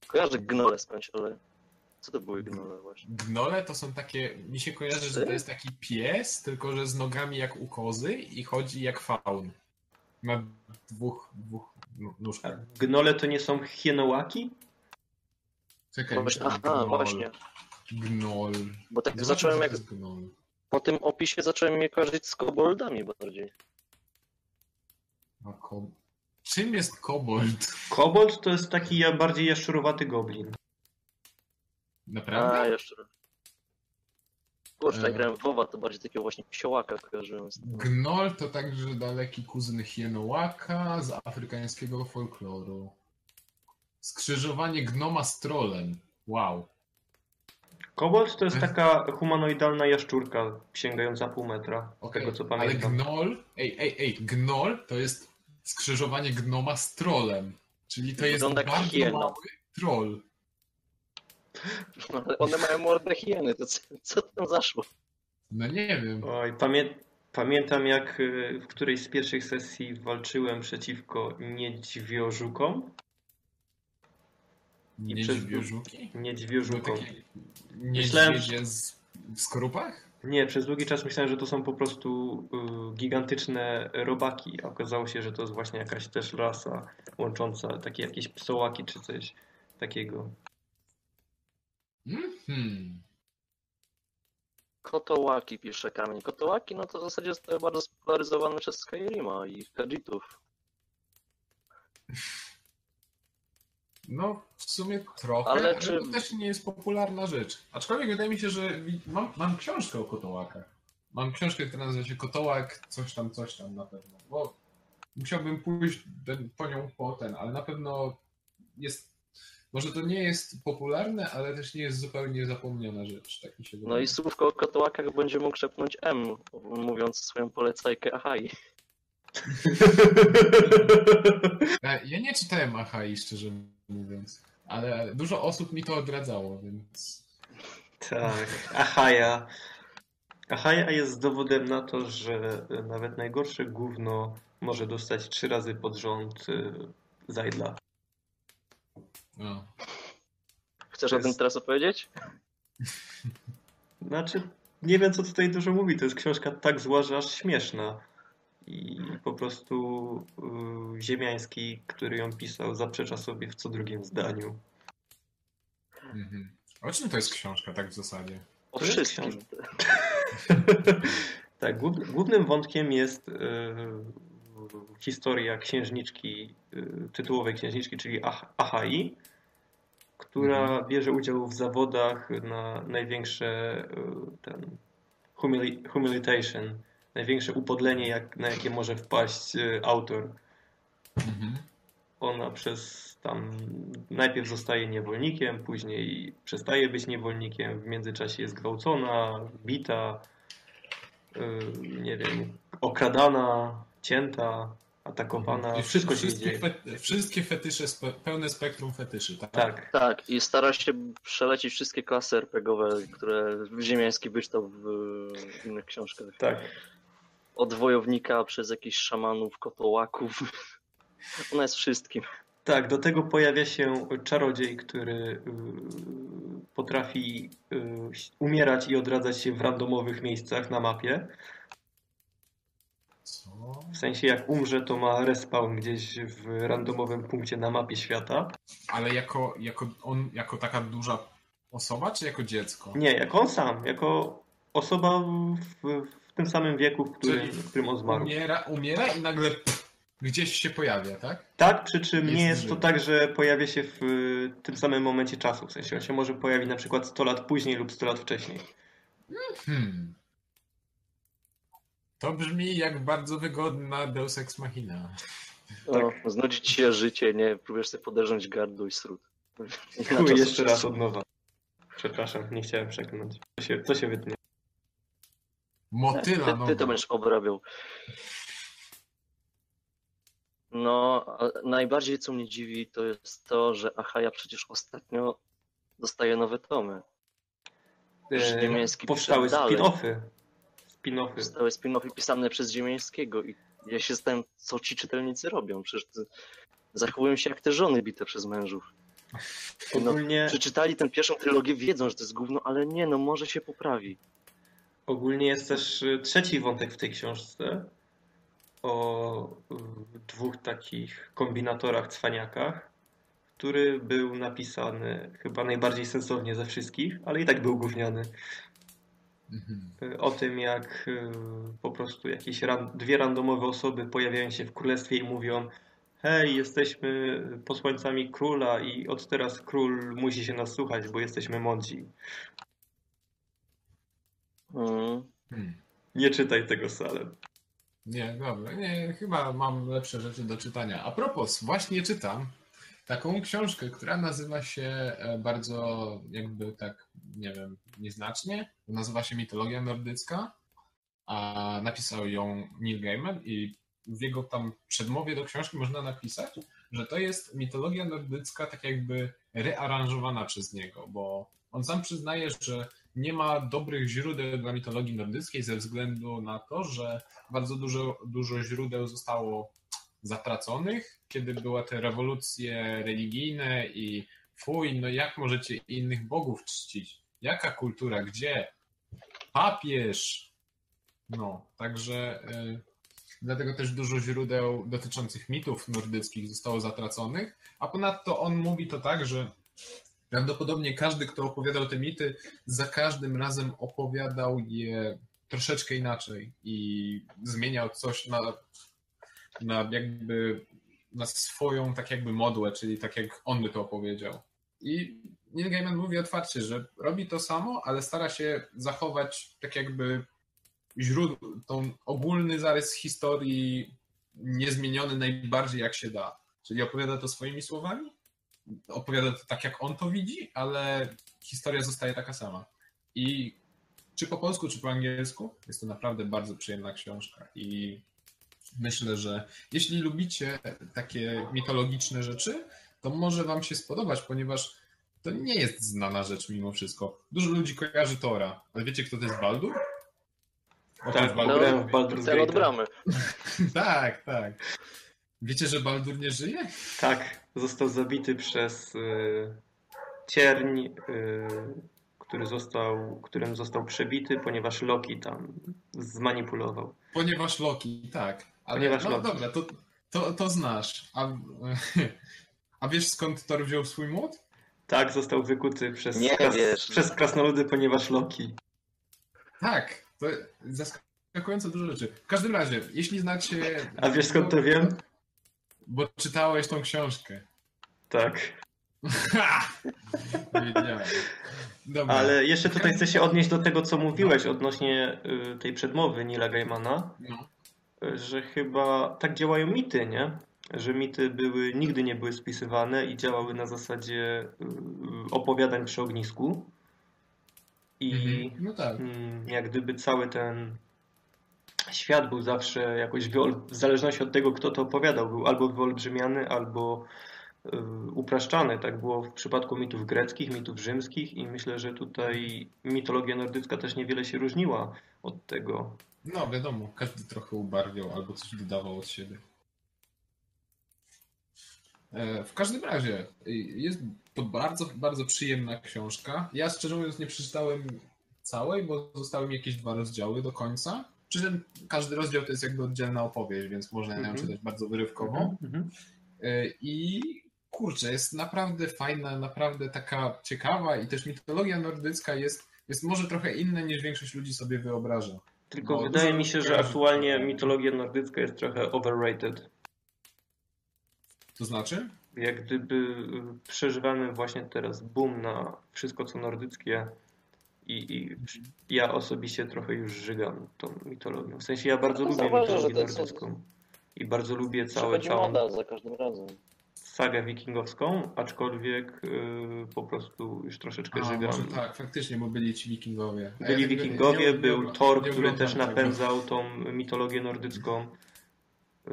Kojarzę gnole skądś, ale co to były gnole właśnie? Gnole to są takie, mi się kojarzy, że to jest taki pies, tylko że z nogami jak u kozy i chodzi jak faun. Ma dwóch, dwóch nóżkach. gnole to nie są hienołaki? Czekaj, Właśnie, myślę, aha, gnol. właśnie. Gnol. Bo tak Zobaczmy, zacząłem jak po tym opisie zacząłem je kojarzyć z koboldami bardziej. A ko... Czym jest kobold? Kobold to jest taki ja- bardziej jaszczurowaty goblin. Naprawdę? A, jeszcze. Kurczę, jak E. grałem w WoWa, to bardziej takiego właśnie psiołaka kojarzyłem. z tym. To także daleki kuzyn hienołaka z afrykańskiego folkloru. Skrzyżowanie gnoma z trolem. Wow. Kobold to jest taka humanoidalna jaszczurka sięgająca pół metra, z Okej, tego co ale pamiętam. gnol, ej, ej, ej, gnol to jest skrzyżowanie gnoma z trolem. Czyli to jest Wygląda jak bardzo hiena. mały troll. No, ale one mają mordę hieny, to co, co tam zaszło? No nie wiem. Oj, pamię pamiętam jak y, w którejś z pierwszych sesji walczyłem przeciwko niedźwiożukom. I przez- Niedźwiedziuki? Były Niedźwiożukom. takie Myślałem, z, w skorupach? Nie, przez długi czas myślałem, że to są po prostu y, gigantyczne robaki, a okazało się, że to jest właśnie jakaś też rasa łącząca takie jakieś psołaki czy coś takiego. Mhm. Kotołaki pisze kamień. Kotołaki, no to w zasadzie zostały bardzo spopularyzowane przez Skyrima i Khajiitów. No, w sumie trochę, Ale ale, czy- to też nie jest popularna rzecz. Aczkolwiek wydaje mi się, że mam, mam książkę o kotołakach. Mam książkę, która nazywa się Kotołak, coś tam, coś tam na pewno. Bo musiałbym pójść po nią po ten, ale na pewno jest. Może to nie jest popularne, ale też nie jest zupełnie zapomniana rzecz. Tak mi się No i słówko o kotołakach będzie mógł szepnąć M, mówiąc swoją polecajkę Ahai. Ja nie czytałem Ahai, szczerze mówiąc. Ale dużo osób mi to odradzało, więc. Tak, Ahaja. Ahaja jest dowodem na to, że nawet najgorsze gówno może dostać trzy razy pod rząd y, Zajdla. No. Chcesz To o tym jest- teraz opowiedzieć? Znaczy, nie wiem co tutaj dużo mówi. To jest książka tak zła, że aż śmieszna. I po prostu y, Ziemiański, który ją pisał, zaprzecza sobie w co drugim zdaniu. Mhm. O czym to jest książka tak w zasadzie? O To jest wszystkim. tak, głów, głównym wątkiem jest y, historia księżniczki, y, tytułowej księżniczki, czyli Ahai, która Mhm. bierze udział w zawodach na największe y, ten humili- humiliation, największe upodlenie, jak, na jakie może wpaść y, autor. Mhm. Ona przez tam najpierw zostaje niewolnikiem, później przestaje być niewolnikiem, w międzyczasie jest gwałcona, bita, nie wiem, okradana, cięta, atakowana, I wszystko się wszystkie, dzieje. fe, wszystkie fetysze, spe, pełne spektrum fetyszy, tak? Tak, Tak, i stara się przelecić wszystkie klasy RPGowe, które Ziemiański wyczytał w innych książkach. tak. Od wojownika przez jakichś szamanów, kotołaków. Ona jest wszystkim. Tak, do tego pojawia się czarodziej, który yy, potrafi yy, umierać i odradzać się w randomowych miejscach na mapie. W sensie jak umrze, to ma respawn gdzieś w randomowym punkcie na mapie świata. Ale jako, jako on, jako taka duża osoba, czy jako dziecko? Nie, jako on sam, jako osoba w, w tym samym wieku, w którym, w którym on zmarł. Umiera, umiera i nagle pff, gdzieś się pojawia, tak? Tak, przy czym Jest nie jest to tak, że pojawia się w tym samym momencie czasu. W sensie on się może pojawić na przykład 100 lat później lub 100 lat wcześniej. Hmm. To brzmi jak bardzo wygodna Deus Ex Machina. No, Tak. znudzi ci się życie, nie? Próbujesz sobie poderząć gardło i sród. Chuj, jeszcze raz od nowa. Przepraszam, nie chciałem przeklnąć. Co się, co się wytnie? Motyla Ty, ty to będziesz obrabiał. No, a najbardziej co mnie dziwi, to jest to, że Achaja przecież ostatnio dostaje nowe tomy. E, Ziemiański powstały spin-offy. Spin-offy. Zostały spin-offy pisane przez Ziemiańskiego i ja się zastanawiam, co ci czytelnicy robią. Przecież zachowują się jak te żony bite przez mężów. No, Ogólnie, przeczytali tę pierwszą trylogię, wiedzą, że to jest gówno, ale nie, no może się poprawi. ogólnie jest też y, trzeci wątek w tej książce o dwóch takich kombinatorach, cwaniakach, który był napisany chyba najbardziej sensownie ze wszystkich, ale i tak był gówniany. Mhm. Y, O tym, jak y, po prostu jakieś ran dwie randomowe osoby pojawiają się w królestwie i mówią hej, jesteśmy posłańcami króla i od teraz król musi się nas słuchać, bo jesteśmy mądrzy. Mm. Hmm. Nie czytaj tego salem. Nie, dobra, nie, chyba mam lepsze rzeczy do czytania. A propos, właśnie czytam taką książkę, która nazywa się e, bardzo jakby tak, nie wiem, nieznacznie. Nazywa się Mitologia Nordycka, a napisał ją Neil Gaiman i w jego tam przedmowie do książki można napisać, że to jest mitologia nordycka tak jakby rearanżowana przez niego, bo on sam przyznaje, że nie ma dobrych źródeł dla mitologii nordyckiej ze względu na to, że bardzo dużo, dużo źródeł zostało zatraconych, kiedy były te rewolucje religijne i fuj, no jak możecie innych bogów czcić? Jaka kultura? Gdzie? Papież! No, także y, dlatego też dużo źródeł dotyczących mitów nordyckich zostało zatraconych, a ponadto on mówi to tak, że prawdopodobnie każdy, kto opowiadał te mity, za każdym razem opowiadał je troszeczkę inaczej i zmieniał coś na, na jakby na swoją tak jakby modłę, czyli tak jak on by to opowiedział. I Neil Gaiman mówi otwarcie, że robi to samo, ale stara się zachować tak jakby źródło, tą ogólny zarys historii niezmieniony najbardziej jak się da. Czyli opowiada to swoimi słowami, opowiada to tak jak on to widzi, ale historia zostaje taka sama. I czy po polsku, czy po angielsku, jest to naprawdę bardzo przyjemna książka i myślę, że jeśli lubicie takie mitologiczne rzeczy, to może wam się spodobać, ponieważ to nie jest znana rzecz mimo wszystko. Dużo ludzi kojarzy Tora, ale wiecie kto to jest Baldur? O, Tak, jest no, Baldur. Ten od bramy. tak, tak. Wiecie, że Baldur nie żyje? Tak, został zabity przez y, cierń, y, który został, którym został przebity, ponieważ Loki tam zmanipulował. Ponieważ Loki, tak. Ale Ponieważ no Loki. dobra, to, to, to znasz. A, a wiesz skąd Thor wziął swój młot? Tak, został wykuty przez, Nie wiesz. przez krasnoludy, ponieważ Loki. Tak, to zaskakująco dużo rzeczy. W każdym razie, jeśli znacie... A wiesz skąd to wiem? Bo czytałeś tą książkę. Tak. Dobra. Ale jeszcze tutaj chcę się odnieść do tego, co mówiłeś odnośnie y, tej przedmowy Nila Gaimana, No. Że chyba tak działają mity, nie? Że mity były, nigdy nie były spisywane i działały na zasadzie y, opowiadań przy ognisku. I Mhm. No tak. mm, jak gdyby cały ten świat był zawsze jakoś, w zależności od tego, kto to opowiadał, był albo wyolbrzymiany, albo y, upraszczany. Tak było w przypadku mitów greckich, mitów rzymskich i myślę, że tutaj mitologia nordycka też niewiele się różniła od tego. No wiadomo, każdy trochę ubarwiał albo coś dodawał od siebie. E, W każdym razie, jest to bardzo, bardzo przyjemna książka. Ja szczerze mówiąc nie przeczytałem całej, bo zostały mi jakieś dwa rozdziały do końca. Przy czym każdy rozdział to jest jakby oddzielna opowieść, więc można ją Mhm. czytać bardzo wyrywkowo. Mhm. E, I kurczę, jest naprawdę fajna, naprawdę taka ciekawa i też mitologia nordycka jest, jest może trochę inna niż większość ludzi sobie wyobraża. Tylko No, wydaje mi się, że aktualnie mitologia nordycka jest trochę overrated. To znaczy? Jak gdyby y, przeżywamy właśnie teraz boom na wszystko co nordyckie i, i ja osobiście trochę już żygam tą mitologią. W sensie ja bardzo No, lubię zauważę, mitologię nordycką i bardzo lubię całe, całą za każdym razem. Sagę wikingowską, aczkolwiek y, po prostu już troszeczkę A, żygam. może tak, faktycznie, bo byli ci wikingowie. A ja Byli nie- wikingowie, nie- nie był ogl- Thor, nie który też tego. napędzał tą mitologię nordycką. Y,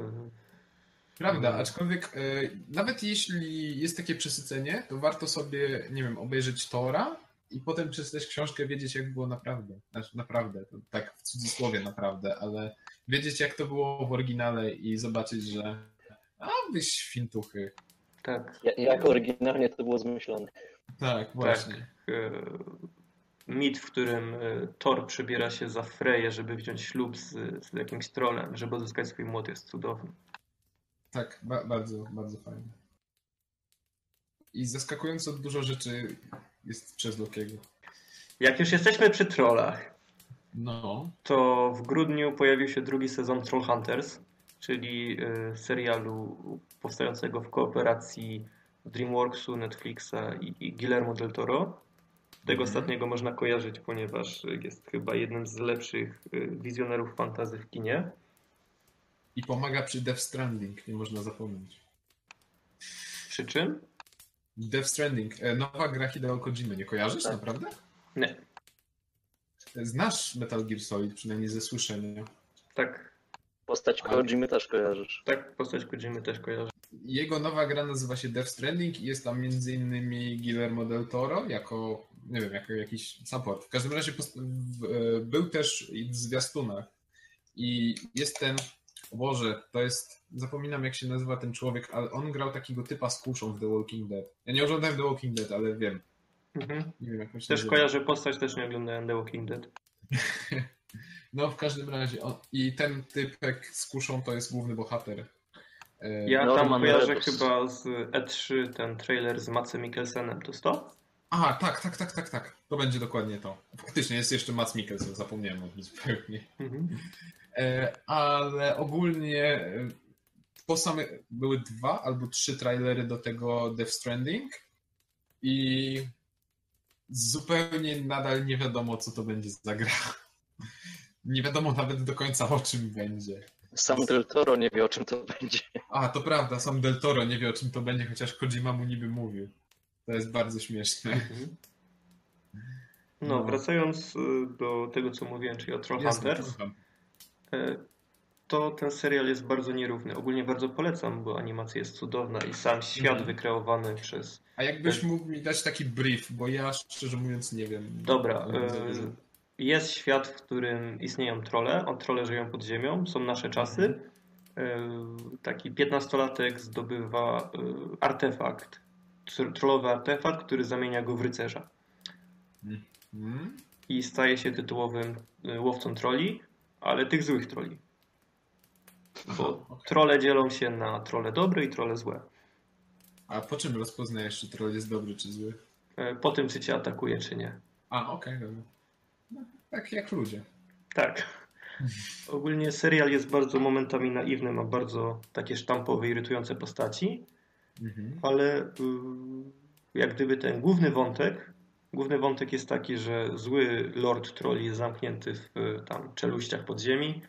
Prawda, aczkolwiek e, nawet jeśli jest takie przesycenie, to warto sobie, nie wiem, obejrzeć Tora i potem przeczytać książkę, wiedzieć jak było naprawdę. Znaczy naprawdę, tak w cudzysłowie naprawdę, ale wiedzieć jak to było w oryginale i zobaczyć, że a wy świntuchy. Tak. Ja- Jak oryginalnie to było zmyślone. Tak, właśnie. e, mit, w którym e, Thor przebiera się za Freję, żeby wziąć ślub z, z jakimś trolem, żeby odzyskać swój młot, jest cudowny. Tak, ba- bardzo, bardzo fajnie. I zaskakująco dużo rzeczy jest przez Lokiego. Jak już jesteśmy przy trollach, No, to w grudniu pojawił się drugi sezon Trollhunters, czyli e, serialu powstającego w kooperacji DreamWorksu, Netflixa i, Guillermo del Toro. Tego Mhm. ostatniego można kojarzyć, ponieważ jest chyba jednym z lepszych e, wizjonerów fantazy w kinie. i pomaga przy Death Stranding, nie można zapomnieć. Przy czym? Death Stranding, e, nowa gra Hideo Kojimy, nie kojarzysz Tak. naprawdę? Nie. Znasz Metal Gear Solid, przynajmniej ze słyszenia. Tak, Postać Kojimy też kojarzysz. tak postać Kojimy też kojarzę. Jego nowa gra nazywa się Death Stranding i jest tam między innymi Guillermo del Toro jako, nie wiem, jako jakiś support. W każdym razie post- w, e, był też w zwiastunach i jest ten, o Boże, to jest, zapominam jak się nazywa ten człowiek, ale on grał takiego typa z kuszą w The Walking Dead. Ja nie oglądałem The Walking Dead, ale wiem. Mhm. Nie wiem jak Też nazywa. kojarzę postać, też nie oglądałem The Walking Dead. No w każdym razie on, i ten typek z kuszą to jest główny bohater. E, Ja tam Norman kojarzę chyba z E3 ten trailer z Macem Mikkelsenem. To jest to? Aha, tak, tak, tak, tak, tak. To będzie dokładnie to. Faktycznie jest jeszcze Mats Mikkelsen, zapomniałem o tym zupełnie. Mhm. E, ale ogólnie e, po same były dwa albo trzy trailery do tego Death Stranding i zupełnie nadal nie wiadomo, co to będzie za gra. Nie wiadomo nawet do końca, o czym będzie. Sam Del Toro nie wie o czym to będzie. A, to prawda, sam Del Toro nie wie, o czym to będzie, chociaż Kojima mu niby mówił. To jest bardzo śmieszne. Mhm. No, No. wracając y, do tego, co mówiłem, czyli o Trollhunters, y, to ten serial jest bardzo nierówny. Ogólnie bardzo polecam, bo animacja jest cudowna i sam świat Mhm. wykreowany przez... A jakbyś mógł mi dać taki brief, bo ja szczerze mówiąc nie wiem. Dobra, Nie jest świat, w którym istnieją trolle, o trolle żyją pod ziemią, są nasze czasy. Mhm. Y, Taki 15-latek zdobywa y, artefakt tr- trollowy artefakt, który zamienia go w rycerza. Hmm? I staje się tytułowym y, łowcą troli, ale tych złych troli. Bo trole dzielą się na trole dobre i trole złe. A po czym rozpoznajesz, czy troll jest dobry, czy zły? Po tym, czy cię atakuje, czy nie. A, okej, dobra. No, tak jak ludzie. Tak. Ogólnie serial jest bardzo momentami naiwny, ma bardzo takie sztampowe, irytujące postaci, Mhm. ale y, jak gdyby ten główny wątek, główny wątek jest taki, że zły Lord Trolli jest zamknięty w y, tam czeluściach podziemi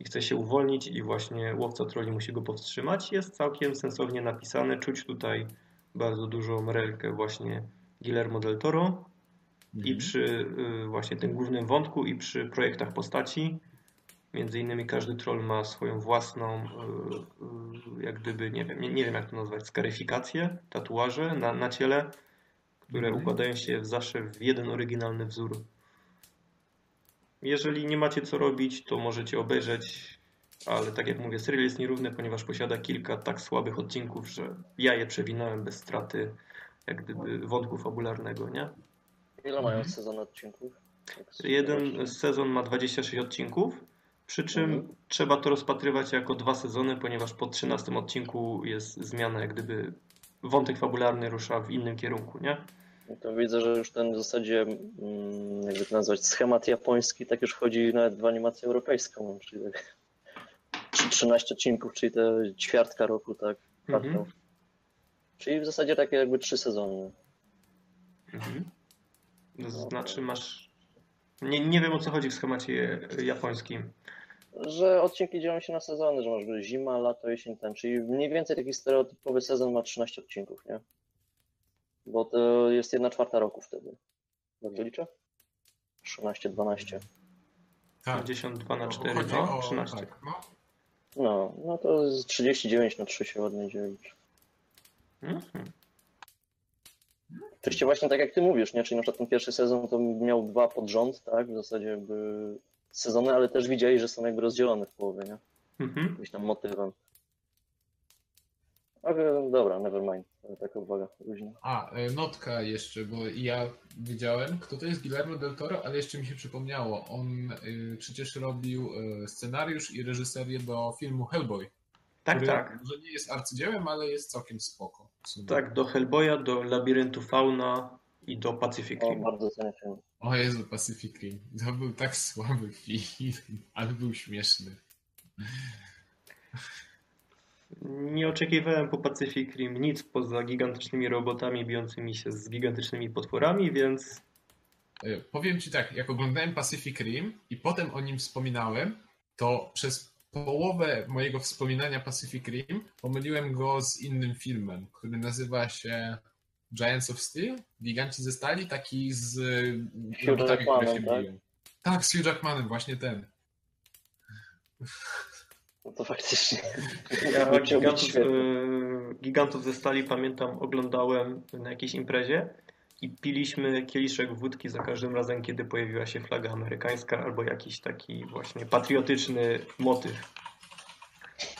i chce się uwolnić i właśnie łowca trolli musi go powstrzymać. Jest całkiem sensownie napisane, czuć tutaj bardzo dużą relkę właśnie Guillermo del Toro, i Mhm. przy y, właśnie tym głównym wątku i przy projektach postaci. Między innymi każdy troll ma swoją własną, y, y, jak gdyby, nie wiem, nie, wiem jak to nazwać, skaryfikację, tatuaże na, na ciele, które Mhm. układają się zawsze w jeden oryginalny wzór. Jeżeli nie macie co robić, to możecie obejrzeć, ale tak jak mówię, serial jest nierówny, ponieważ posiada kilka tak słabych odcinków, że ja je przewinąłem bez straty jak gdyby wątku fabularnego, nie? Ile mają Mhm. sezon odcinków? Jeden sezon ma 26 odcinków, przy czym Mhm. trzeba to rozpatrywać jako dwa sezony, ponieważ po 13 odcinku jest zmiana, jak gdyby wątek fabularny rusza w innym kierunku, nie? No To widzę, że już ten w zasadzie, mm, jakby to nazwać, schemat japoński, tak już wchodzi nawet w animację europejską, czyli tak trzy- 13 odcinków, czyli te ćwiartka roku, tak. Mhm. Czyli w zasadzie takie jakby trzy sezony. Mhm. To znaczy masz... Nie, nie wiem o co chodzi w schemacie japońskim. Że odcinki dzielą się na sezony, że masz zima, lato, jesień, ten, czyli mniej więcej taki stereotypowy sezon ma 13 odcinków, nie? Bo to jest jedna czwarta roku wtedy. Dobrze liczę? 13, 12. Tak. 52 na 4, Chodzi no, o- 13. Tak, no. No, no to z 39 na 3 się ładnie dzielić. Mhm. Oczywiście właśnie tak jak ty mówisz, nie? Czyli na przykład ten pierwszy sezon to miał dwa pod rząd, tak? W zasadzie jakby sezony, ale też widzieli, że są jakby rozdzielone w połowie, nie? Mhm. Jakimś tam motywem. Ale dobra, never mind. Ale Taka uwaga, luźna. A, e, notka jeszcze, bo ja wiedziałem, kto to jest Guillermo del Toro, ale jeszcze mi się przypomniało. On y, przecież robił y, scenariusz i reżyserię do filmu Hellboy. Tak, który tak. Może nie jest arcydziełem, ale jest całkiem spoko. Tak, do Hellboya, do Labiryntu Fauna i do Pacific O, Rim. bardzo cenię film. O Jezu, Pacific Rim. To był tak słaby film, ale był śmieszny. Nie oczekiwałem po Pacific Rim nic poza gigantycznymi robotami bijącymi się z gigantycznymi potworami, więc E, Powiem ci tak, jak oglądałem Pacific Rim i potem o nim wspominałem, to przez połowę mojego wspominania Pacific Rim pomyliłem go z innym filmem, który nazywa się Giants of Steel, Giganci ze Stali, taki z Hugh robotami, które się Jackmanem, tak? biją. Tak, z Hugh Jackmanem, właśnie ten. No to faktycznie. ja gigantów, e, gigantów ze stali pamiętam, oglądałem na jakiejś imprezie i piliśmy kieliszek wódki za każdym razem, kiedy pojawiła się flaga amerykańska albo jakiś taki właśnie patriotyczny motyw.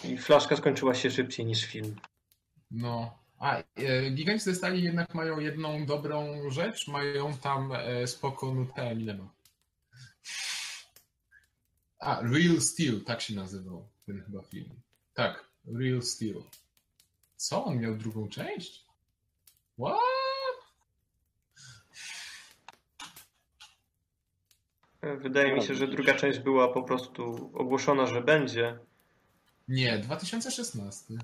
I flaszka skończyła się szybciej niż film. No. A, e, Giganci ze Stali jednak mają jedną dobrą rzecz, mają tam e, spoko nutę. A, Real Steel, tak się nazywał ten chyba film. Tak, Real Steel. Co, on miał drugą część? What? Wydaje mi się, że druga część była po prostu ogłoszona, że będzie, Nie, 2016.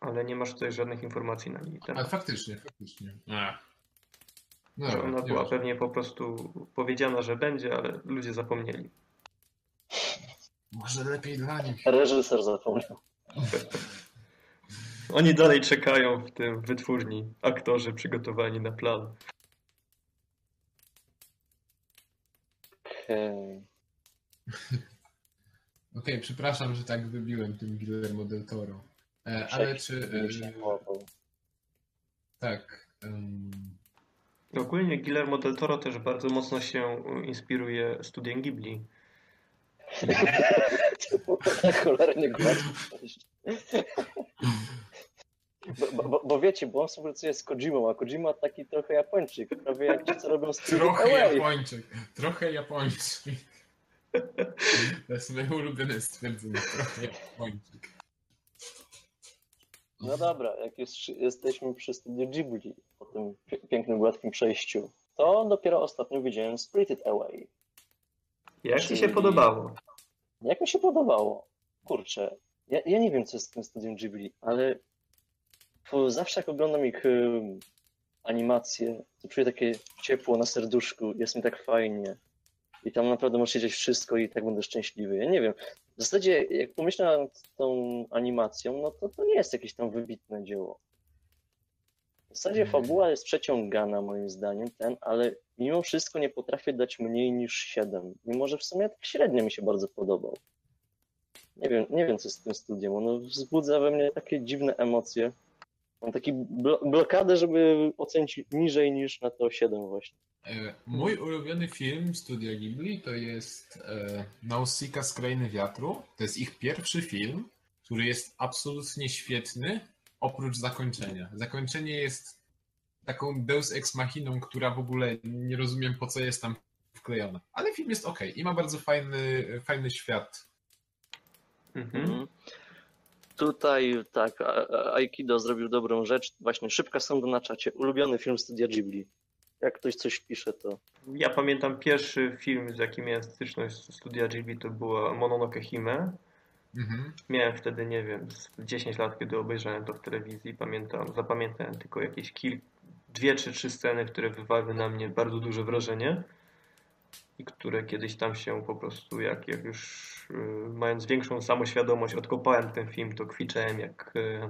ale nie masz tutaj żadnych informacji na jej A temat. faktycznie, faktycznie. No, Że ona była pewnie po prostu powiedziana, że będzie, ale ludzie zapomnieli. Może lepiej dla nich. Reżyser zapomniał. Oni dalej czekają w tym wytwórni, aktorzy przygotowani na plan. Okej. Okej, przepraszam, że tak wybiłem tym Guillermo del Toro. E, ale czy... E, tak. em, Ogólnie Guillermo del Toro też bardzo mocno się inspiruje studiem Ghibli. To było cholernie gładko. Bo, bo, bo wiecie, bo on współpracuje z Kojimą, a Kojima taki trochę Japończyk, prawie jak ci, co robią Spirited Trochę Away. Japończyk. Trochę Japończyk. To jest moje ulubione stwierdzenie. Trochę Japończyk. No dobra, jak jest, jesteśmy przy studiu Ghibli, po tym pięknym, gładkim przejściu, to dopiero ostatnio widziałem Spirited Away. Jak ci się Czyli- podobało? Jak mi się podobało? Kurczę, ja, ja nie wiem, co jest z tym studium Ghibli, ale po, zawsze jak oglądam ich ym, animacje, to czuję takie ciepło na serduszku, jest mi tak fajnie. I tam naprawdę może siedzieć wszystko i tak będę szczęśliwy. Ja nie wiem. W zasadzie, jak pomyślę nad tą animacją, no to to nie jest jakieś tam wybitne dzieło. W zasadzie Mhm. fabuła jest przeciągana moim zdaniem, ten, ale mimo wszystko nie potrafię dać mniej niż 7. Mimo, że w sumie tak średnio mi się bardzo podobał. Nie wiem, nie wiem co z tym studiem. Ono wzbudza we mnie takie dziwne emocje. Mam taki blo blokadę, żeby ocenić niżej niż na to 7 właśnie. E, Mój ulubiony film Studia Ghibli to jest e, Nausicaa z Krainy Wiatru. To jest ich pierwszy film, który jest absolutnie świetny, oprócz zakończenia. Zakończenie jest taką deus ex machiną, która w ogóle nie rozumiem po co jest tam wklejona. Ale film jest ok i ma bardzo fajny, fajny świat. Mhm. Tutaj tak, Aikido zrobił dobrą rzecz. Właśnie szybka sonda na czacie. Ulubiony film studia Ghibli. Jak ktoś coś pisze, to Ja pamiętam pierwszy film, z jakim miałem styczność studia Ghibli, to była Mononoke Hime. Mhm. Miałem wtedy, nie wiem, z 10 lat, kiedy obejrzałem to w telewizji. Pamiętam, zapamiętałem tylko jakieś kil... dwie czy trzy sceny, które wywarły na mnie bardzo duże wrażenie i które kiedyś tam się po prostu, jak, jak już y, mając większą samoświadomość, odkopałem ten film, to kwiczałem jak y,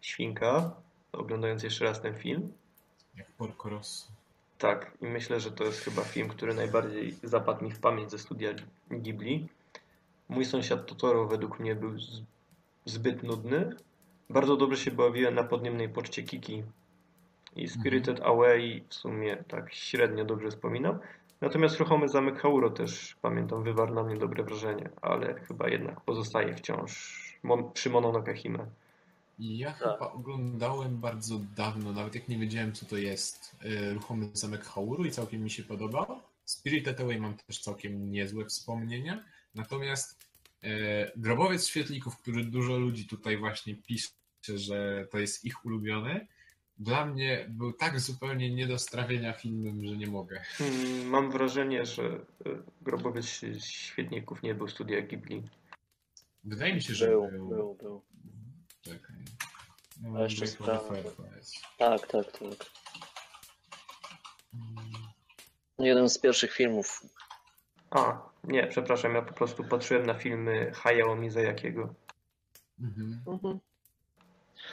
świnka, oglądając jeszcze raz ten film. Jak Porco Rosso. Tak, i myślę, że to jest chyba film, który najbardziej zapadł mi w pamięć ze studia Ghibli. Mój sąsiad Totoro według mnie był zbyt nudny. Bardzo dobrze się bawiłem na podniemnej poczcie Kiki i Spirited Away w sumie tak średnio dobrze wspominam. Natomiast Ruchomy Zamek Hauro też pamiętam wywarł na mnie dobre wrażenie, ale chyba jednak pozostaje wciąż mon- przy Mononoke Hime. I Ja Tak. chyba oglądałem bardzo dawno, nawet jak nie wiedziałem co to jest, e, Ruchomy Zamek Hauru i całkiem mi się podobał. Spirited Away mam też całkiem niezłe wspomnienia. Natomiast e, Grobowiec Świetlików, który dużo ludzi tutaj właśnie pisze, że to jest ich ulubiony, dla mnie był tak zupełnie nie do strawienia filmem, że nie mogę. Hmm, Mam wrażenie, że y, Grobowiec Świetników nie był studia Ghibli. Wydaje mi się, że był, był. był, był. Czekaj. No, A jeszcze sprawdzę. Fireflies. Tak, tak, tak. Mm. Jeden z pierwszych filmów. A, nie, przepraszam, ja po prostu patrzyłem na filmy Hayao Miyazakiego. Mhm.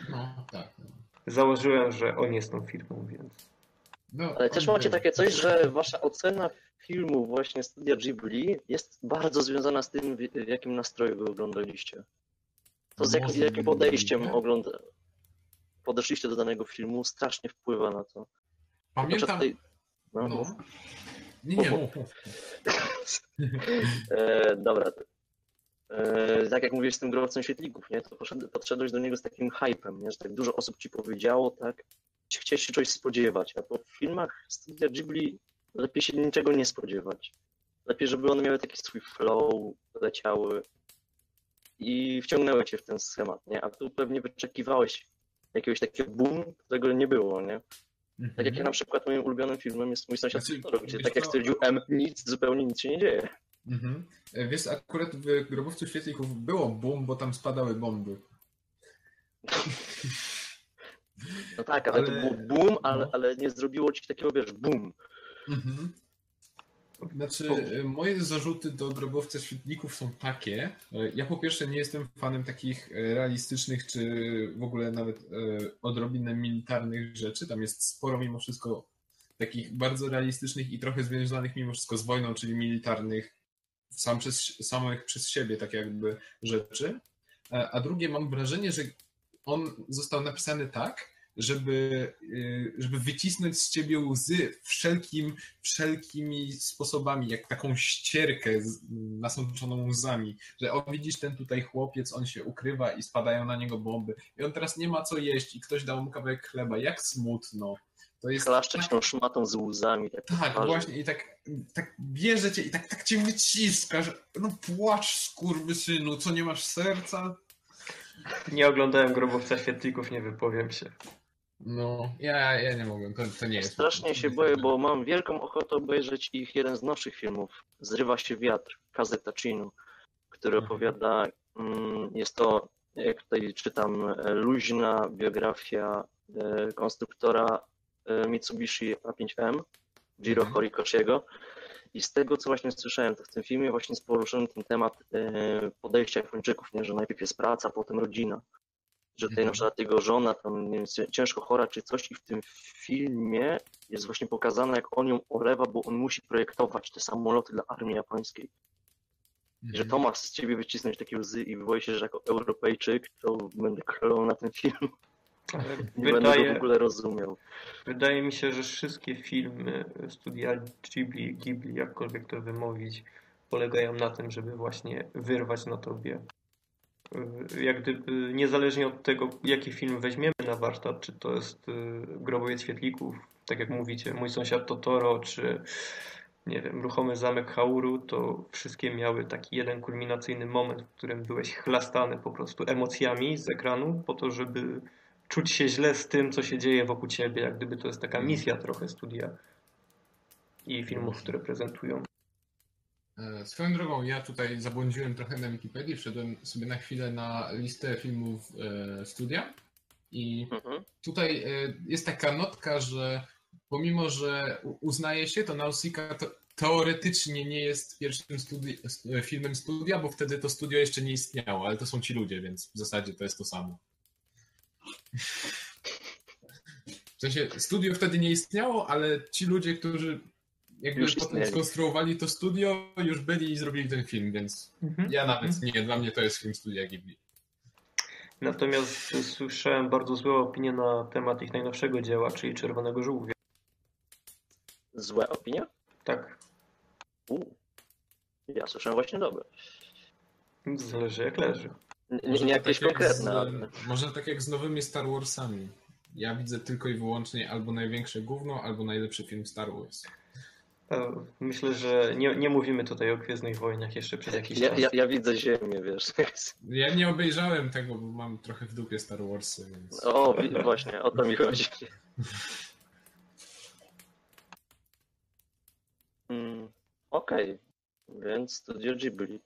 No, tak. No. Założyłem, że on jest tą firmą, więc... No, Ale też macie takie coś, że wasza ocena filmu właśnie studia Ghibli jest bardzo związana z tym, w jakim nastroju wy oglądaliście. To z jakim, jakim podejściem ogląda, podeszliście do danego filmu strasznie wpływa na to. Pamiętam. Tej- No, No. Nie, nie. E, dobra. E, tak jak mówiłeś z tym growcem świetlików, nie? To poszedł, podszedłeś do niego z takim hypem, nie? Że tak dużo osób ci powiedziało, tak? Chciałeś się czegoś spodziewać, a po filmach studia Ghibli lepiej się niczego nie spodziewać. Lepiej, żeby one miały taki swój flow, leciały i wciągnęły cię w ten schemat, nie? A tu pewnie wyczekiwałeś jakiegoś takiego boom, którego nie było, nie? Tak jak ja na przykład moim ulubionym filmem jest mój sąsiad Znaczy, gdzie tak jak stwierdził M, nic, zupełnie nic się nie dzieje. Mhm. E, Wiesz, akurat w Grobowcu Świetlików było boom, bo tam spadały bomby. No tak, ale, to Ale- było boom, ale, no. ale nie zrobiło ci takiego, wiesz, boom. Mhm. Znaczy, e, moje zarzuty do Grobowca Świetlików są takie. e, Ja po pierwsze nie jestem fanem takich realistycznych, czy w ogóle nawet odrobinę militarnych rzeczy. Tam jest sporo mimo wszystko takich bardzo realistycznych i trochę związanych mimo wszystko z wojną, czyli militarnych sam przez, samych przez siebie tak jakby rzeczy. E, A drugie mam wrażenie, że on został napisany tak, żeby, y, żeby wycisnąć z ciebie łzy wszelkim, wszelkimi sposobami, jak taką ścierkę nasączoną łzami, że o widzisz ten tutaj chłopiec, on się ukrywa i spadają na niego bomby i on teraz nie ma co jeść i ktoś dał mu kawałek chleba, jak smutno. To jest Klaszcze się tą szmatą z łzami. Tak, tak, właśnie i tak, tak bierze cię i tak, tak cię wyciska, że no płacz skurwysynu, co nie masz serca? Nie oglądałem Grobowca Świetlików, nie wypowiem się. No, ja, ja nie mogę, to, to nie jest. Strasznie się boję, bo mam wielką ochotę obejrzeć ich jeden z nowszych filmów. Zrywa się wiatr, Kazeta Chinu, który Mhm. opowiada, mm, jest to, jak tutaj czytam, luźna biografia e, konstruktora Mitsubishi A5M, Jiro Mhm. Horikoshiego. I z tego, co właśnie słyszałem, to w tym filmie właśnie poruszony ten temat e, podejścia Japończyków, nie? że najpierw jest praca, potem rodzina. Że tutaj Mhm. na przykład jego żona tam nie wiem, ciężko chora czy coś i w tym filmie jest właśnie pokazane, jak on ją olewa, bo on musi projektować te samoloty dla armii japońskiej. Że Mhm. to ma z ciebie wycisnąć takie łzy i boję się, że jako Europejczyk to będę królował na ten film. Nie będę go w wydaje, ogóle rozumiał. wydaje mi się, że wszystkie filmy studia Ghibli, Ghibli, jakkolwiek to wymówić, polegają na tym, żeby właśnie wyrwać na tobie. Jak gdyby, niezależnie od tego, jaki film weźmiemy na warsztat, czy to jest y, Grobowiec Świetlików, tak jak mówicie, Mój sąsiad Totoro, czy nie wiem, Ruchomy Zamek Hauru, to wszystkie miały taki jeden kulminacyjny moment, w którym byłeś chlastany po prostu emocjami z ekranu, po to, żeby czuć się źle z tym, co się dzieje wokół ciebie, jak gdyby to jest taka misja trochę studia i filmów, które prezentują. E, Swoją drogą, ja tutaj zabłądziłem trochę na Wikipedii, wszedłem sobie na chwilę na listę filmów e, studia i Mhm. tutaj e, jest taka notka, że pomimo, że uznaje się, to Nausicaa to teoretycznie nie jest pierwszym studi- filmem studia, bo wtedy to studio jeszcze nie istniało, ale to są ci ludzie, więc w zasadzie to jest to samo. W sensie studio wtedy nie istniało, ale ci ludzie, którzy jakby Już potem istnieli. skonstruowali to studio, już byli i zrobili ten film, więc Mhm. ja nawet nie, dla mnie to jest film studia Ghibli. Natomiast słyszałem bardzo złe opinie na temat ich najnowszego dzieła, czyli Czerwonego Żółwia. Złe opinie? Tak, U. Ja słyszałem właśnie dobre. zależy jak leży. Nie, nie, Może nie to jakieś tak jak konkretne, z, ale... Może tak jak z nowymi Star Warsami. Ja widzę tylko i wyłącznie albo największe gówno, albo najlepszy film Star Wars. Myślę, że nie, nie mówimy tutaj o Gwiezdnych Wojnach jeszcze przez jakiś Ja, czas. ja, ja widzę ziemię, wiesz. Ja nie obejrzałem tego, bo mam trochę w dupie Star Warsy, więc... O, właśnie, o to mi chodzi. Mm, Okej, więc Studio Ghibli.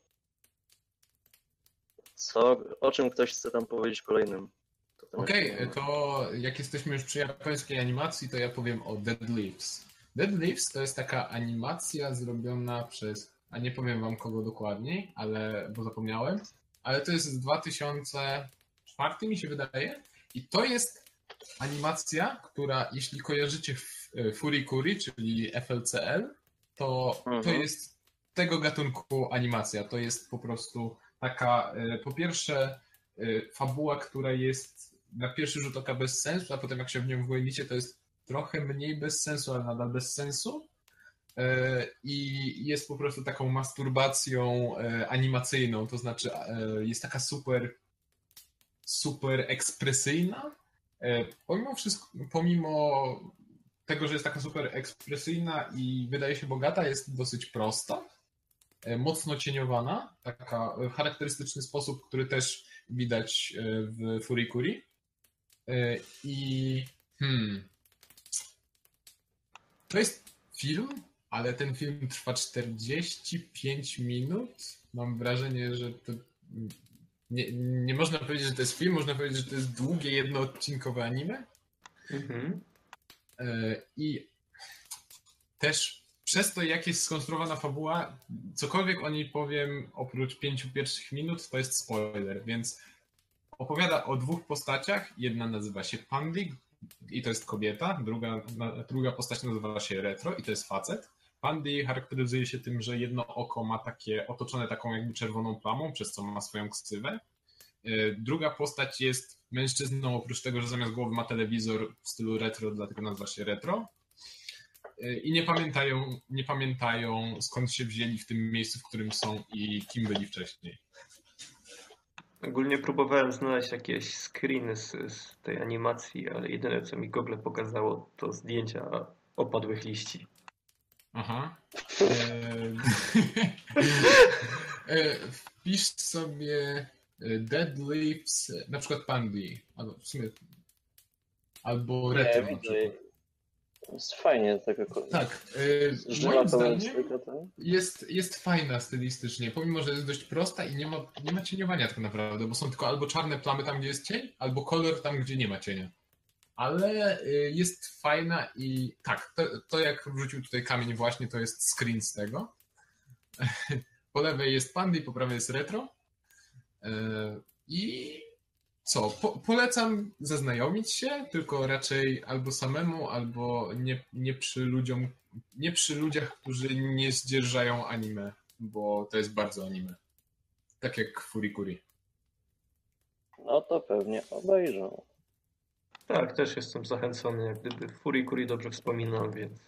Co, o czym ktoś chce tam powiedzieć kolejnym? Okej, ma. to jak jesteśmy już przy japońskiej animacji, to ja powiem o Dead Leaves. Dead Leaves to jest taka animacja zrobiona przez, a nie powiem wam kogo dokładniej, ale bo zapomniałem, ale to jest z 2004 mi się wydaje i to jest animacja, która jeśli kojarzycie F- Furikuri, czyli FLCL, to to Mhm. jest tego gatunku animacja. To jest po prostu taka, e, po pierwsze, e, fabuła, która jest na pierwszy rzut oka bez sensu, a potem jak się w nią wgłębicie, to jest trochę mniej bez sensu, ale nadal bez sensu. E, I jest po prostu taką masturbacją animacyjną, to znaczy jest taka super, super ekspresyjna. Pomimo wszystko, pomimo tego, że jest taka super ekspresyjna i wydaje się bogata, jest dosyć prosta, mocno cieniowana, taka e, charakterystyczny sposób, który też widać e, w Furikuri. E, I hmm, to jest film, ale ten film trwa 45 minut. Mam wrażenie, że to nie, nie można powiedzieć, że to jest film, można powiedzieć, że to jest długie, jednoodcinkowe anime. Mhm. E, I też przez to, jak jest skonstruowana fabuła, cokolwiek o niej powiem oprócz pięciu pierwszych minut, to jest spoiler, więc opowiada o dwóch postaciach. Jedna nazywa się Pandy i to jest kobieta, druga, druga postać nazywa się Retro i to jest facet. Pandy charakteryzuje się tym, że jedno oko ma takie otoczone taką jakby czerwoną plamą, przez co ma swoją ksywę. E, druga postać jest mężczyzną, oprócz tego, że zamiast głowy ma telewizor w stylu retro, dlatego nazywa się retro. E, I nie pamiętają, nie pamiętają skąd się wzięli w tym miejscu, w którym są i kim byli wcześniej. Ogólnie próbowałem znaleźć jakieś screeny z, z tej animacji, ale jedyne co mi Google pokazało to zdjęcia opadłych liści. Aha. E, e, wpisz sobie e, Dead Leaves, na przykład Pandy, albo w sumie albo Retro Nie. Jest fajnie tego Tak, Żywa moim zdaniem jest, jest fajna stylistycznie, pomimo, że jest dość prosta i nie ma, nie ma cieniowania tak naprawdę, bo są tylko albo czarne plamy tam, gdzie jest cień, albo kolor tam, gdzie nie ma cienia. Ale y, jest fajna i tak, to, to jak wrzucił tutaj kamień właśnie, to jest screen z tego. Po lewej jest Pandy, po prawej jest Retro. Y, I co, po, polecam zaznajomić się, tylko raczej albo samemu, albo nie, nie przy ludziom, nie przy ludziach, którzy nie zdzierżają anime, bo to jest bardzo anime. Tak jak Furikuri. No to pewnie obejrzą. Tak, też jestem zachęcony, jak gdyby Furikuri dobrze wspominam, więc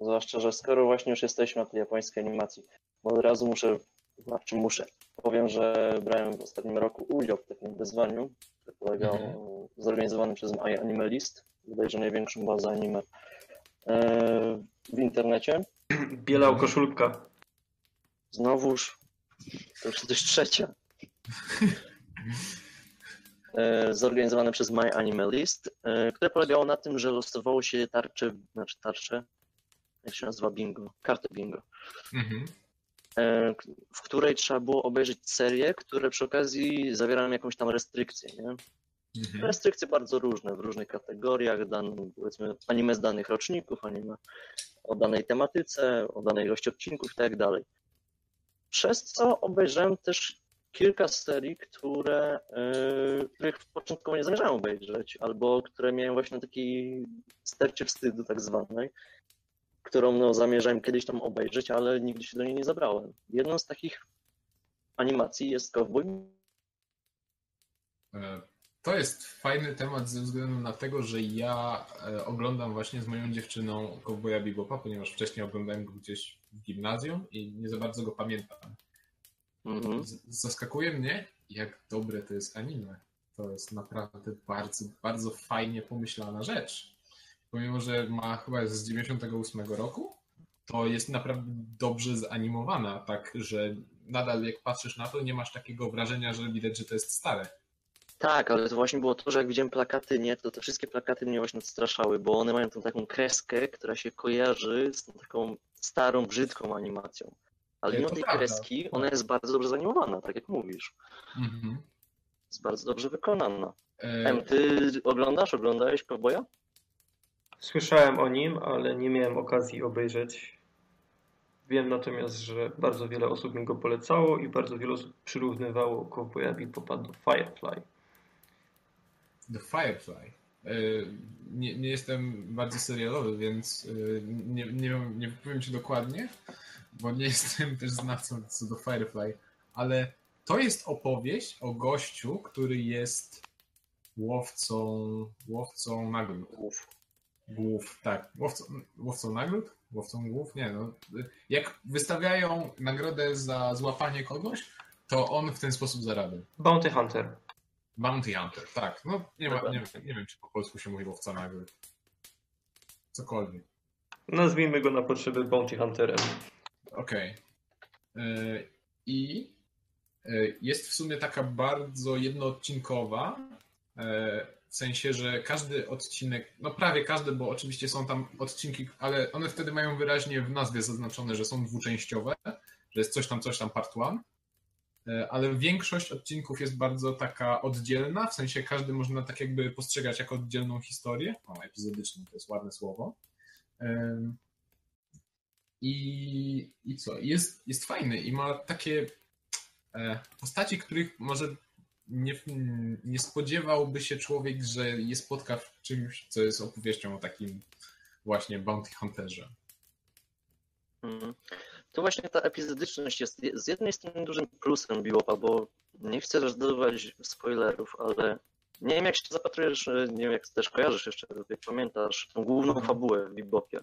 Zwłaszcza, że skoro właśnie już jesteśmy na tej japońskiej animacji, bo od razu muszę, znaczy muszę, powiem, że brałem w ostatnim roku udział w takim wyzwaniu, które polegało zorganizowanym przez My Animalist, bodajże największą bazę anime e, w internecie. bielał koszulka. Znowuż, to już jest trzecia. E, Zorganizowane przez My Animalist, e, które polegało na tym, że losowało się tarcze, znaczy tarcze, jak się nazywa bingo, kartę bingo, Mhm. E, w której trzeba było obejrzeć serię, które przy okazji zawierają jakąś tam restrykcję, nie? Mhm. Restrykcje bardzo różne, w różnych kategoriach, dan, powiedzmy anime z danych roczników, anime o danej tematyce, o danej ilości odcinków i tak dalej. Przez co obejrzałem też kilka serii, które, yy, których początkowo nie zamierzałem obejrzeć, albo które miałem właśnie taki stercie wstydu tak zwanej, którą no, zamierzałem kiedyś tam obejrzeć, ale nigdy się do niej nie zabrałem. Jedną z takich animacji jest Cowboy E, To jest fajny temat ze względu na tego, że ja e, oglądam właśnie z moją dziewczyną Cowboya Bebopa, ponieważ wcześniej oglądałem go gdzieś w gimnazjum i nie za bardzo go pamiętam. Mhm. Zaskakuje mnie, jak dobre to jest anime. To jest naprawdę bardzo, bardzo fajnie pomyślana rzecz. Pomimo, że ma chyba z 98 roku, to jest naprawdę dobrze zanimowana, tak że nadal jak patrzysz na to, nie masz takiego wrażenia, że widać, że to jest stare. Tak, ale to właśnie było to, że jak widziałem plakaty, nie, to te wszystkie plakaty mnie właśnie odstraszały, bo one mają tą taką kreskę, która się kojarzy z tą taką starą, brzydką animacją. Ale Nie, mimo tej prawda. kreski, ona jest bardzo dobrze zanimowana, tak jak mówisz. Mhm. Jest bardzo dobrze wykonana. E, Em, ty oglądasz, oglądałeś Cowboya? Słyszałem o nim, ale nie miałem okazji obejrzeć. Wiem natomiast, że bardzo wiele osób mi go polecało i bardzo wiele osób przyrównywało Cowboya Bebopa do Firefly. The Firefly. E, Nie, nie jestem bardzo serialowy, więc e, nie, nie, nie wypowiem ci dokładnie, bo nie jestem też znawcą co do Firefly, ale to jest opowieść o gościu, który jest łowcą, łowcą nagród. Głów, tak. Łowcą, łowcą nagród? Łowcą głów? Nie, no. Jak wystawiają nagrodę za złapanie kogoś, to on w ten sposób zarabia. Bounty Hunter. Bounty Hunter, tak. No nie, ma, nie, nie wiem, czy po polsku się mówi łowca nagród. Cokolwiek. Nazwijmy go na potrzeby Bounty Hunterem. Okej. Yy, I yy, jest w sumie taka bardzo jednoodcinkowa, yy, w sensie, że każdy odcinek, no prawie każdy, bo oczywiście są tam odcinki, ale one wtedy mają wyraźnie w nazwie zaznaczone, że są dwuczęściowe, że jest coś tam, coś tam part one. Yy, Ale większość odcinków jest bardzo taka oddzielna, w sensie każdy można tak jakby postrzegać jako oddzielną historię. O, epizodyczną to jest ładne słowo. I, I co? Jest, jest fajny i ma takie e, postaci, których może nie, nie spodziewałby się człowiek, że je spotka w czymś, co jest opowieścią o takim właśnie bounty hunterze. Mhm. tu właśnie ta epizodyczność jest z jednej strony dużym plusem Biłopa, bo nie chcę też dodawać spoilerów, ale nie wiem jak się zapatrujesz, nie wiem jak też kojarzysz jeszcze, jak pamiętasz tą główną Mhm. fabułę w Bibopie.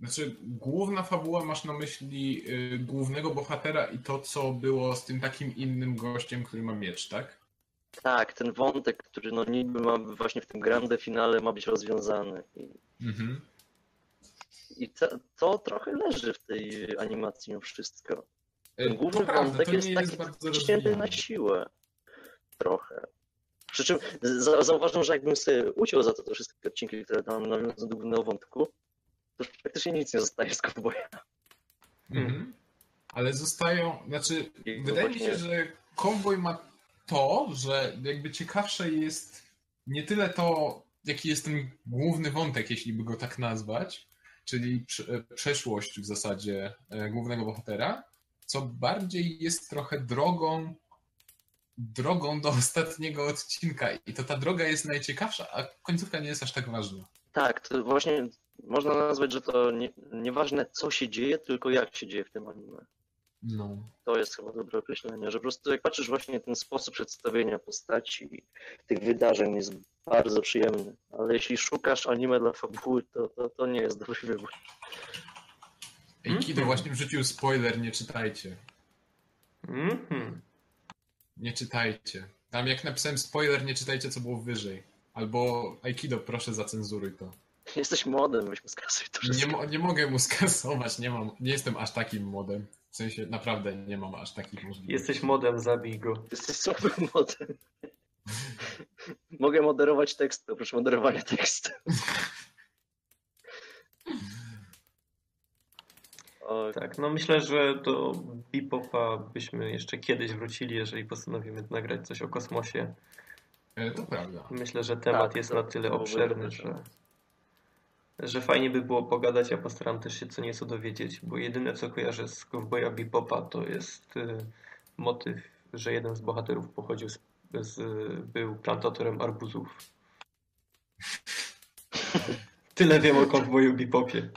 Znaczy, główna fabuła masz na myśli y, głównego bohatera i to, co było z tym takim innym gościem, który ma miecz, tak? Tak, ten wątek, który no niby ma właśnie w tym grande finale ma być rozwiązany. I, Mhm. i to, to trochę leży w tej animacji mimo wszystko. Y, Ten główny to prawda, wątek jest taki jest bardzo ścięty na siłę. Trochę. Przy czym za- zauważam, że jakbym sobie uciął za to te wszystkie odcinki, które tam nawiązują do głównego wątku, to już praktycznie nic nie zostaje z Cowboya. Mhm. Ale zostają, znaczy, I wydaje mi się, że Cowboy ma to, że jakby ciekawsze jest nie tyle to, jaki jest ten główny wątek, jeśli by go tak nazwać, czyli prze- przeszłość w zasadzie e, głównego bohatera, co bardziej jest trochę drogą drogą do ostatniego odcinka i to ta droga jest najciekawsza, a końcówka nie jest aż tak ważna. Tak, to właśnie można nazwać, że to nie, nieważne co się dzieje, tylko jak się dzieje w tym anime. No. To jest chyba dobre określenie, że po prostu jak patrzysz właśnie ten sposób przedstawienia postaci, tych wydarzeń jest bardzo przyjemny, ale jeśli szukasz anime dla fabuły, to, to, to nie jest dobry wybór. Ej, Kido właśnie wrzucił spoiler, nie czytajcie. Mhm. Nie czytajcie. Tam jak napisałem spoiler, nie czytajcie co było wyżej. Albo Aikido, proszę zacenzuruj to. Jesteś młodym, weźmy skasuj to Nie, mo- nie mogę mu skasować, nie mam, nie jestem aż takim modem. W sensie naprawdę nie mam aż takich możliwości. Jesteś modem, zabij go. Jesteś słabym młodym. Mogę moderować tekst, oprócz moderowania tekstu. O, Tak, no myślę, że do Bipopa byśmy jeszcze kiedyś wrócili, jeżeli postanowimy nagrać coś o kosmosie. E, To prawda. Myślę, że temat Tak, jest to- na tyle to byłoby obszerny, dobre. że, że fajnie by było pogadać. Ja postaram też się co nieco dowiedzieć, bo jedyne co kojarzę z Cowboya Bipopa to jest y, motyw, że jeden z bohaterów pochodził z, z, był plantatorem arbuzów. Tyle wiem o Cowboyu Bipopie.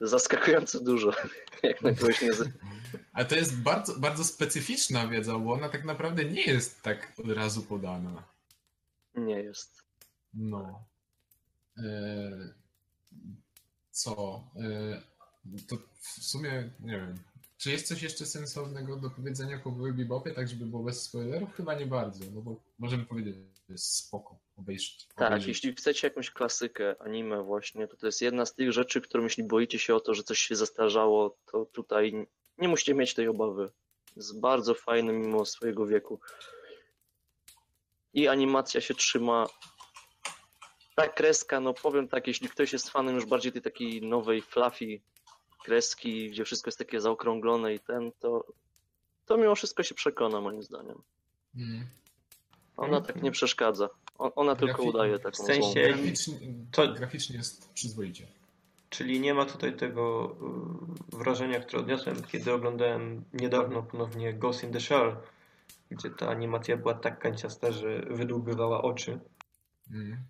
zaskakująco dużo, jak na kogoś nie. A to jest bardzo, bardzo specyficzna wiedza, bo ona tak naprawdę nie jest tak od razu podana. nie jest. No. E, co? E, to w sumie nie wiem. Czy jest coś jeszcze sensownego do powiedzenia o Cowboy Bebopie, tak żeby było bez spoilerów? Chyba nie bardzo, no bo możemy powiedzieć, że jest spoko. Obejrzeć. Tak, jeśli chcecie jakąś klasykę anime właśnie, to to jest jedna z tych rzeczy, którą jeśli boicie się o to, że coś się zastarzało, to tutaj nie musicie mieć tej obawy. Jest bardzo fajny mimo swojego wieku. I animacja się trzyma. Ta kreska, no powiem tak, jeśli ktoś jest fanem już bardziej tej takiej nowej fluffy kreski, gdzie wszystko jest takie zaokrąglone i ten, to, to mimo wszystko się przekona moim zdaniem. Mm. Ona tak nie przeszkadza. Ona tylko udaje taką w sensie- złą. Graficznie, To- graficznie jest przyzwoicie. Czyli nie ma tutaj tego y, wrażenia, które odniosłem, kiedy oglądałem niedawno ponownie Ghost in the Shell, gdzie ta animacja była tak kanciasta, że wydłubywała oczy. Mm.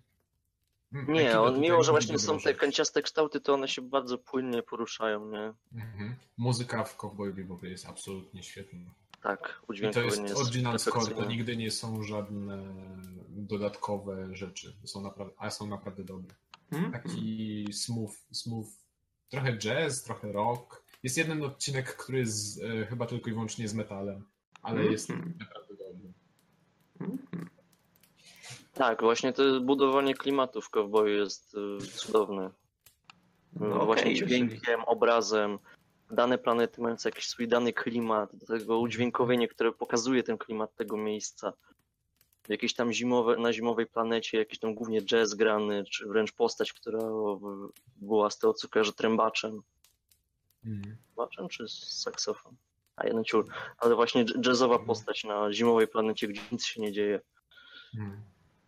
Mm, Nie, on mimo, że właśnie są te kanciaste kształty, to one się bardzo płynnie poruszają, nie? Mhm. Muzyka w Cowboy Bebopie jest absolutnie świetna. Tak, I to jest jest original score, to nigdy nie są żadne dodatkowe rzeczy. Są naprawdę, a są naprawdę dobre. Hmm? Taki smooth, smooth, trochę jazz, trochę rock. Jest jeden odcinek, który jest e, chyba tylko i wyłącznie z metalem, ale Mhm. jest naprawdę dobry. Mhm. Tak, właśnie to budowanie klimatu w Cowboyu jest y, cudowne. No właśnie okej, jeżeli- dźwiękiem, obrazem. Dane planety mające jakiś swój dany klimat, do tego udźwiękowienie, które pokazuje ten klimat tego miejsca. Jakieś tam zimowe, na zimowej planecie, jakiś tam głównie jazz grany, czy wręcz postać, która była z tego co kojarzę trębaczem. Mhm. Baczem czy saksofon? A jeden ciul. Ale właśnie jazzowa postać na zimowej planecie, gdzie nic się nie dzieje. Mhm.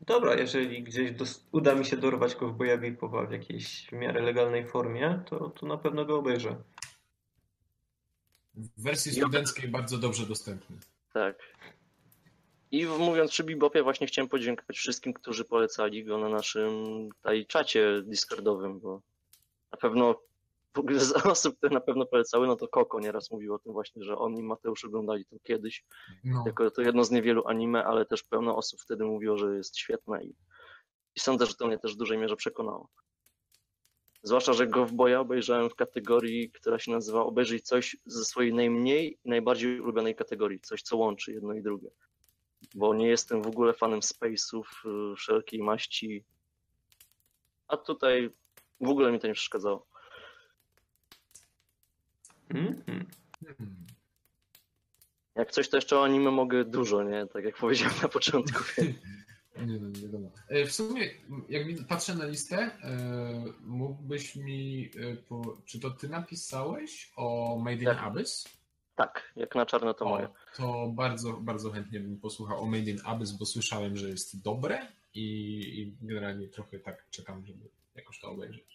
Dobra, jeżeli gdzieś dos- uda mi się dorwać Cowboya Bipopa w jakiejś w miarę legalnej formie, to, to na pewno go obejrzę. W wersji Ja- studenckiej bardzo dobrze dostępny. Tak. I mówiąc przy Bebopie, właśnie chciałem podziękować wszystkim, którzy polecali go na naszym tutaj czacie Discordowym, bo na pewno z osób, które na pewno polecały, no to Koko nieraz mówił o tym właśnie, że on i Mateusz oglądali to kiedyś, No, jako to jedno z niewielu anime, ale też pełno osób wtedy mówiło, że jest świetne i, i sądzę, że to mnie też w dużej mierze przekonało. Zwłaszcza, że go w boja obejrzałem w kategorii, która się nazywa obejrzyj coś ze swojej najmniej i najbardziej ulubionej kategorii, coś co łączy jedno i drugie. Bo nie jestem w ogóle fanem space'ów y, wszelkiej maści, a tutaj w ogóle mi to nie przeszkadzało. Mhm. hmm. Jak coś, to jeszcze o anime mogę dużo, nie? Tak jak powiedziałem na początku. Nie, no, nie wiadomo. E, W sumie, jak patrzę na listę, e, mógłbyś mi, e, po, czy to ty napisałeś o Made in Tak. Abyss? Tak, jak na czarno to moje. O, to bardzo, bardzo chętnie bym posłuchał o Made in Abyss, bo słyszałem, że jest dobre i, i generalnie trochę tak czekam, żeby jakoś to obejrzeć.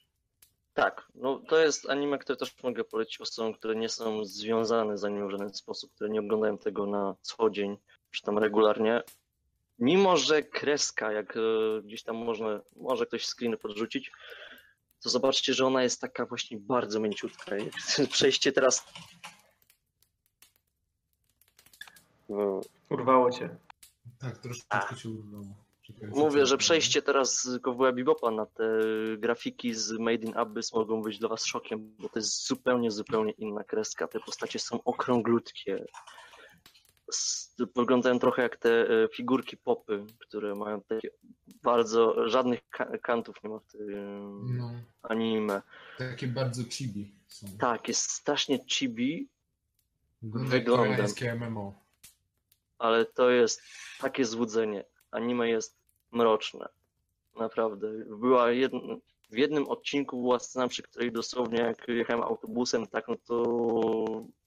Tak, no to jest anime, które też mogę polecić osobom, które nie są związane z anime w żaden sposób, które nie oglądają tego na co dzień, czy tam regularnie. Mimo, że kreska, jak e, gdzieś tam można, może ktoś screeny podrzucić, to zobaczcie, że ona jest taka właśnie bardzo mięciutka. I Przejście teraz. No, Urwało cię. Tak, troszeczkę się urwało. Mówię, że przejście teraz z Cowboya Bebopa na te grafiki z Made in Abyss mogą być dla was szokiem, bo to jest zupełnie, zupełnie inna kreska. Te postacie są okrąglutkie. Wyglądają trochę jak te e, figurki popy, które mają takie bardzo, żadnych ka- kantów nie ma w tym No, anime. takie bardzo chibi są. Tak, jest strasznie chibi, Wygląda MMO. ale to jest takie złudzenie. Anime jest mroczne. Naprawdę. Była jedna, w jednym odcinku była scena, przy której dosłownie jak jechałem autobusem, tak, no to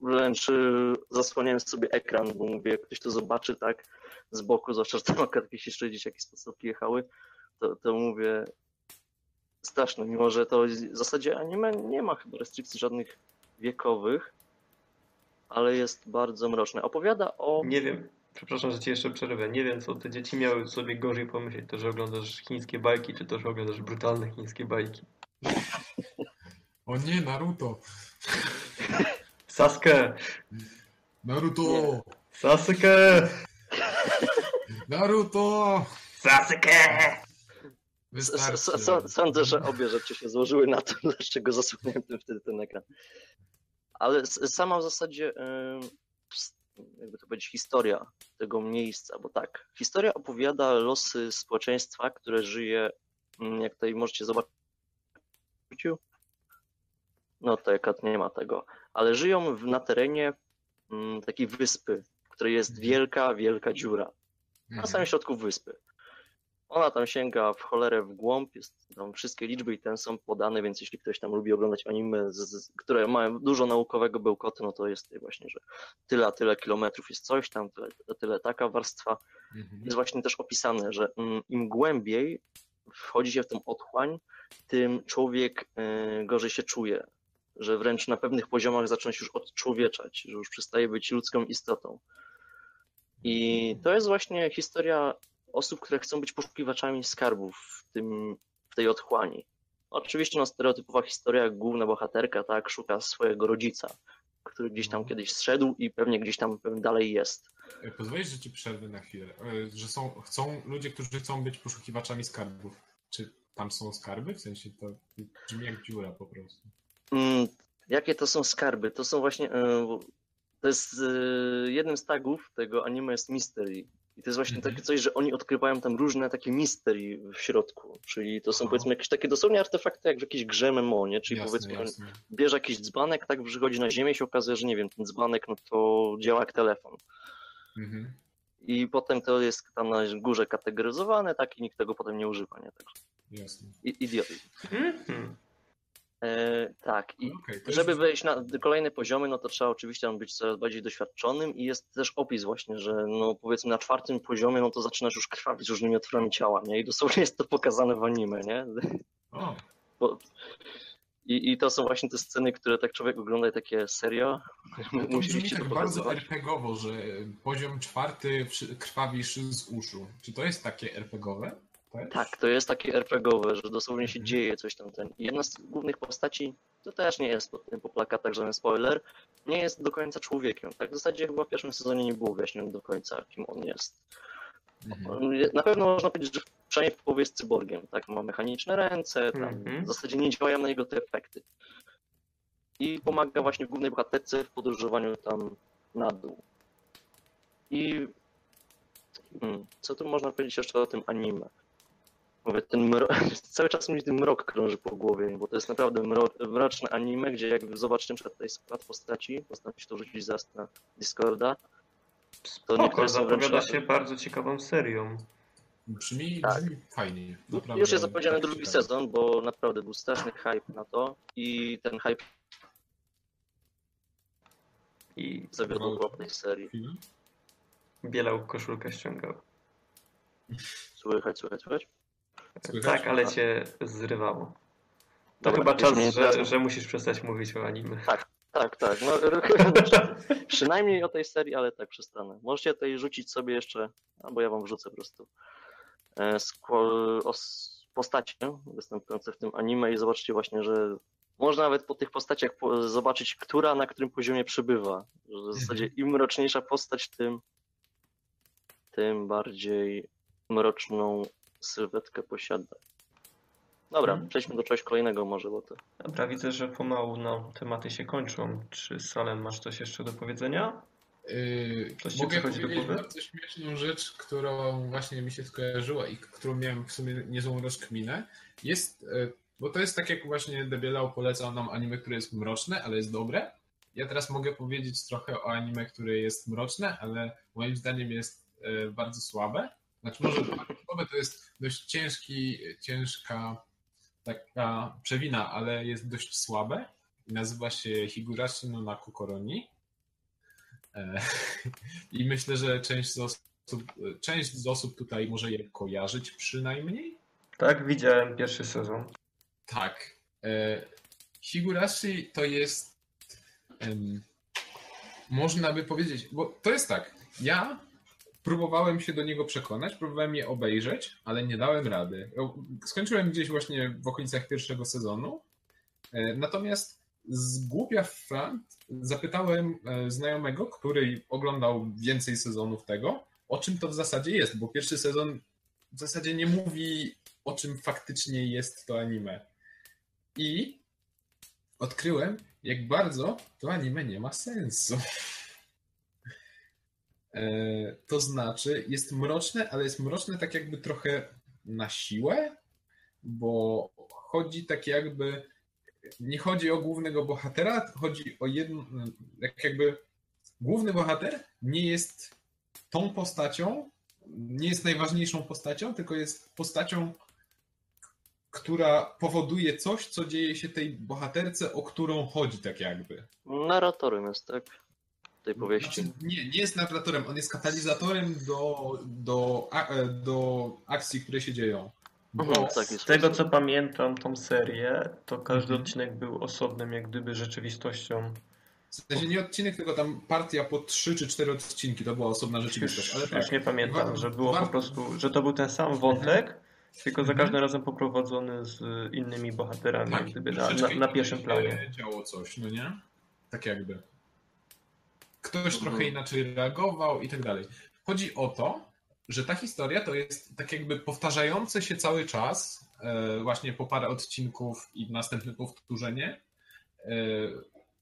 wręcz y, zasłaniałem sobie ekran, bo mówię, jak ktoś to zobaczy tak z boku, zwłaszcza, że tam akurat jakieś jeszcze dzieciaki z podstawki jechały, to, to mówię straszne, mimo że to w zasadzie anime nie ma chyba restrykcji żadnych wiekowych, ale jest bardzo mroczne. Opowiada o Nie wiem, przepraszam, że ci jeszcze przerwę. Nie wiem, co te dzieci miały sobie gorzej pomyśleć. To, że oglądasz chińskie bajki, czy to, że oglądasz brutalne chińskie bajki. O nie, Naruto! Sasuke! Naruto! Nie. Sasuke! Naruto! Sasuke! Wystarczy. s- s- Sądzę, że obie rzeczy się złożyły na to, dlaczego zasłoniłem ten, wtedy ten ekran. Ale sama w zasadzie, jakby to powiedzieć, historia tego miejsca, bo tak, historia opowiada losy społeczeństwa, które żyje, mm, jak tutaj możecie zobaczyć, no to jak nie ma tego, ale żyją w, na terenie mm, takiej wyspy, w której jest Mhm. wielka, wielka dziura na Mhm. samym środku wyspy. Ona tam sięga w cholerę w głąb, jest tam wszystkie liczby i ten są podane, więc jeśli ktoś tam lubi oglądać anime, z, z, które mają dużo naukowego bełkotu, no to jest tutaj właśnie, że tyle, a tyle kilometrów jest coś tam, tyle, tyle taka warstwa. Mhm. Jest właśnie też opisane, że mm, im głębiej wchodzi się w tą otchłań, tym człowiek y, gorzej się czuje. Że wręcz na pewnych poziomach zaczyna się już odczłowieczać, że już przestaje być ludzką istotą. I to jest właśnie historia osób, które chcą być poszukiwaczami skarbów w, tym, w tej otchłani. Oczywiście no, stereotypowa historia, główna bohaterka, tak, szuka swojego rodzica, który gdzieś tam kiedyś zszedł i pewnie gdzieś tam pewnie dalej jest. E, Pozwolisz, że ci przerwę na chwilę. E, Że są, chcą ludzie, którzy chcą być poszukiwaczami skarbów. Czy tam są skarby? W sensie to brzmi jak dziura po prostu. Mm, jakie to są skarby? To są właśnie. e, To jest jednym z tagów tego anime jest mystery. I to jest właśnie Mhm. takie coś, że oni odkrywają tam różne takie mystery w środku. Czyli to są Aha. powiedzmy jakieś takie dosłownie artefakty jak w jakiejś grze MMO, nie? Czyli Jasne, powiedzmy jasne. bierze jakiś dzbanek, tak przychodzi na ziemię i się okazuje, że nie wiem, ten dzbanek no to działa jak telefon. Mhm. I potem to jest tam na górze kategoryzowane, tak i nikt tego potem nie używa, nie? Także Jasne. i- idiotyzm. Mhm. E, tak, i to żeby już- wejść na kolejne poziomy, no to trzeba oczywiście tam być coraz bardziej doświadczonym i jest też opis właśnie, że no powiedzmy na czwartym poziomie, no to zaczynasz już krwawić różnymi otworami ciała, nie? I dosłownie jest to pokazane w anime, nie? O, Bo... I, I to są właśnie te sceny, które tak człowiek ogląda i takie serio. to brzmi tak to bardzo. RPGowo, że poziom czwarty krwawisz z uszu. Czy to jest takie RPGowe? Tak, to jest takie RPGowe, że dosłownie się Mhm. dzieje coś tam ten. Jedna z głównych postaci, to też nie jest po, plakatach żaden spoiler, nie jest do końca człowiekiem. Tak w zasadzie chyba w pierwszym sezonie nie było wyjaśnione do końca, kim on jest. Mhm. Na pewno można powiedzieć, że przynajmniej w połowie jest cyborgiem, tak? Ma mechaniczne ręce, tam Mhm. w zasadzie nie działają na niego te efekty. I pomaga właśnie głównej bohaterce w podróżowaniu tam na dół. I hmm, co tu można powiedzieć jeszcze o tym anime? Mówię, ten mro... cały czas mi ten mrok krąży po głowie, bo to jest naprawdę mro... mroczne anime, gdzie jak zobaczycie na przykład tutaj skład postaci, postaram się to rzucić zaraz na Discorda, to Spoko, zapowiada się bardzo ciekawą serią. Brzmi, Tak. brzmi fajnie. Naprawdę, Już jest zapowiedziany tak drugi ciekawe. sezon, bo naprawdę był straszny hype na to i ten hype I zawiodł tej serii. Bielał koszulkę ściągał. Słychać, słychać, słychać? Słychać? Tak, ale cię zrywało. To Dobra, chyba już czas, że, teraz- że musisz przestać mówić o anime. Tak, tak. No, przynajmniej o tej serii, ale tak przestanę. Możecie tutaj rzucić sobie jeszcze, albo ja wam wrzucę po prostu e, postacie występujące w tym anime i zobaczcie właśnie, że można nawet po tych postaciach po- zobaczyć, która na którym poziomie przybywa. Że w zasadzie im mroczniejsza postać, tym, tym bardziej mroczną sylwetkę posiada. Dobra, Mhm. przejdźmy do czegoś kolejnego może, bo to Dobra, widzę, że pomału nam tematy się kończą. Czy Salem masz coś jeszcze do powiedzenia? Yy, Coś mogę powiedzieć głowy? bardzo śmieszną rzecz, którą właśnie mi się skojarzyła i którą miałem w sumie niezłą rozkminę. Jest, yy, bo to jest tak jak właśnie Debielał polecał nam anime, które jest mroczne, ale jest dobre. Ja teraz mogę powiedzieć trochę o anime, które jest mroczne, ale moim zdaniem jest yy, bardzo słabe. Znaczy może słabe to jest dość ciężki, ciężka taka przewina, ale jest dość słabe. Nazywa się Higurashi no Naku Koroni. E, I myślę, że część z, osób, część z osób tutaj może je kojarzyć przynajmniej. Tak, widziałem pierwszy sezon. Tak. E, Higurashi to jest. em, można by powiedzieć, bo to jest tak. Ja próbowałem się do niego przekonać, próbowałem je obejrzeć, ale nie dałem rady. Skończyłem gdzieś właśnie w okolicach pierwszego sezonu. E, Natomiast z głupia frant zapytałem e, znajomego, który oglądał więcej sezonów tego, o czym to w zasadzie jest, bo pierwszy sezon w zasadzie nie mówi o czym faktycznie jest to anime. I odkryłem, jak bardzo to anime nie ma sensu. E, To znaczy, jest mroczne, ale jest mroczne tak jakby trochę na siłę, bo chodzi tak jakby. Nie chodzi o głównego bohatera, chodzi o jedno. Jak jakby główny bohater nie jest tą postacią, nie jest najważniejszą postacią, tylko jest postacią, która powoduje coś, co dzieje się tej bohaterce, o którą chodzi, tak jakby. narratorem jest, tak? Tej powieści. Znaczy, nie, nie jest narratorem, on jest katalizatorem do, do, a- e, do akcji, które się dzieją. Mhm, tak Z jest. tego co pamiętam tą serię, to każdy Mhm. odcinek był osobnym jak gdyby rzeczywistością. w sensie nie odcinek, tylko tam partia po trzy czy cztery odcinki, to była osobna rzeczywistość. Już, Ale już tak, nie pamiętam, że było po prostu, że to był ten sam wątek, tylko za Mhm. każdym razem poprowadzony z innymi bohaterami, jak gdyby na, na, na pierwszym planie. działo coś, no nie? Tak jakby. Ktoś Mhm. trochę inaczej reagował i tak dalej. Chodzi o to, że ta historia to jest tak jakby powtarzające się cały czas, e, właśnie po parę odcinków i następne powtórzenie, e,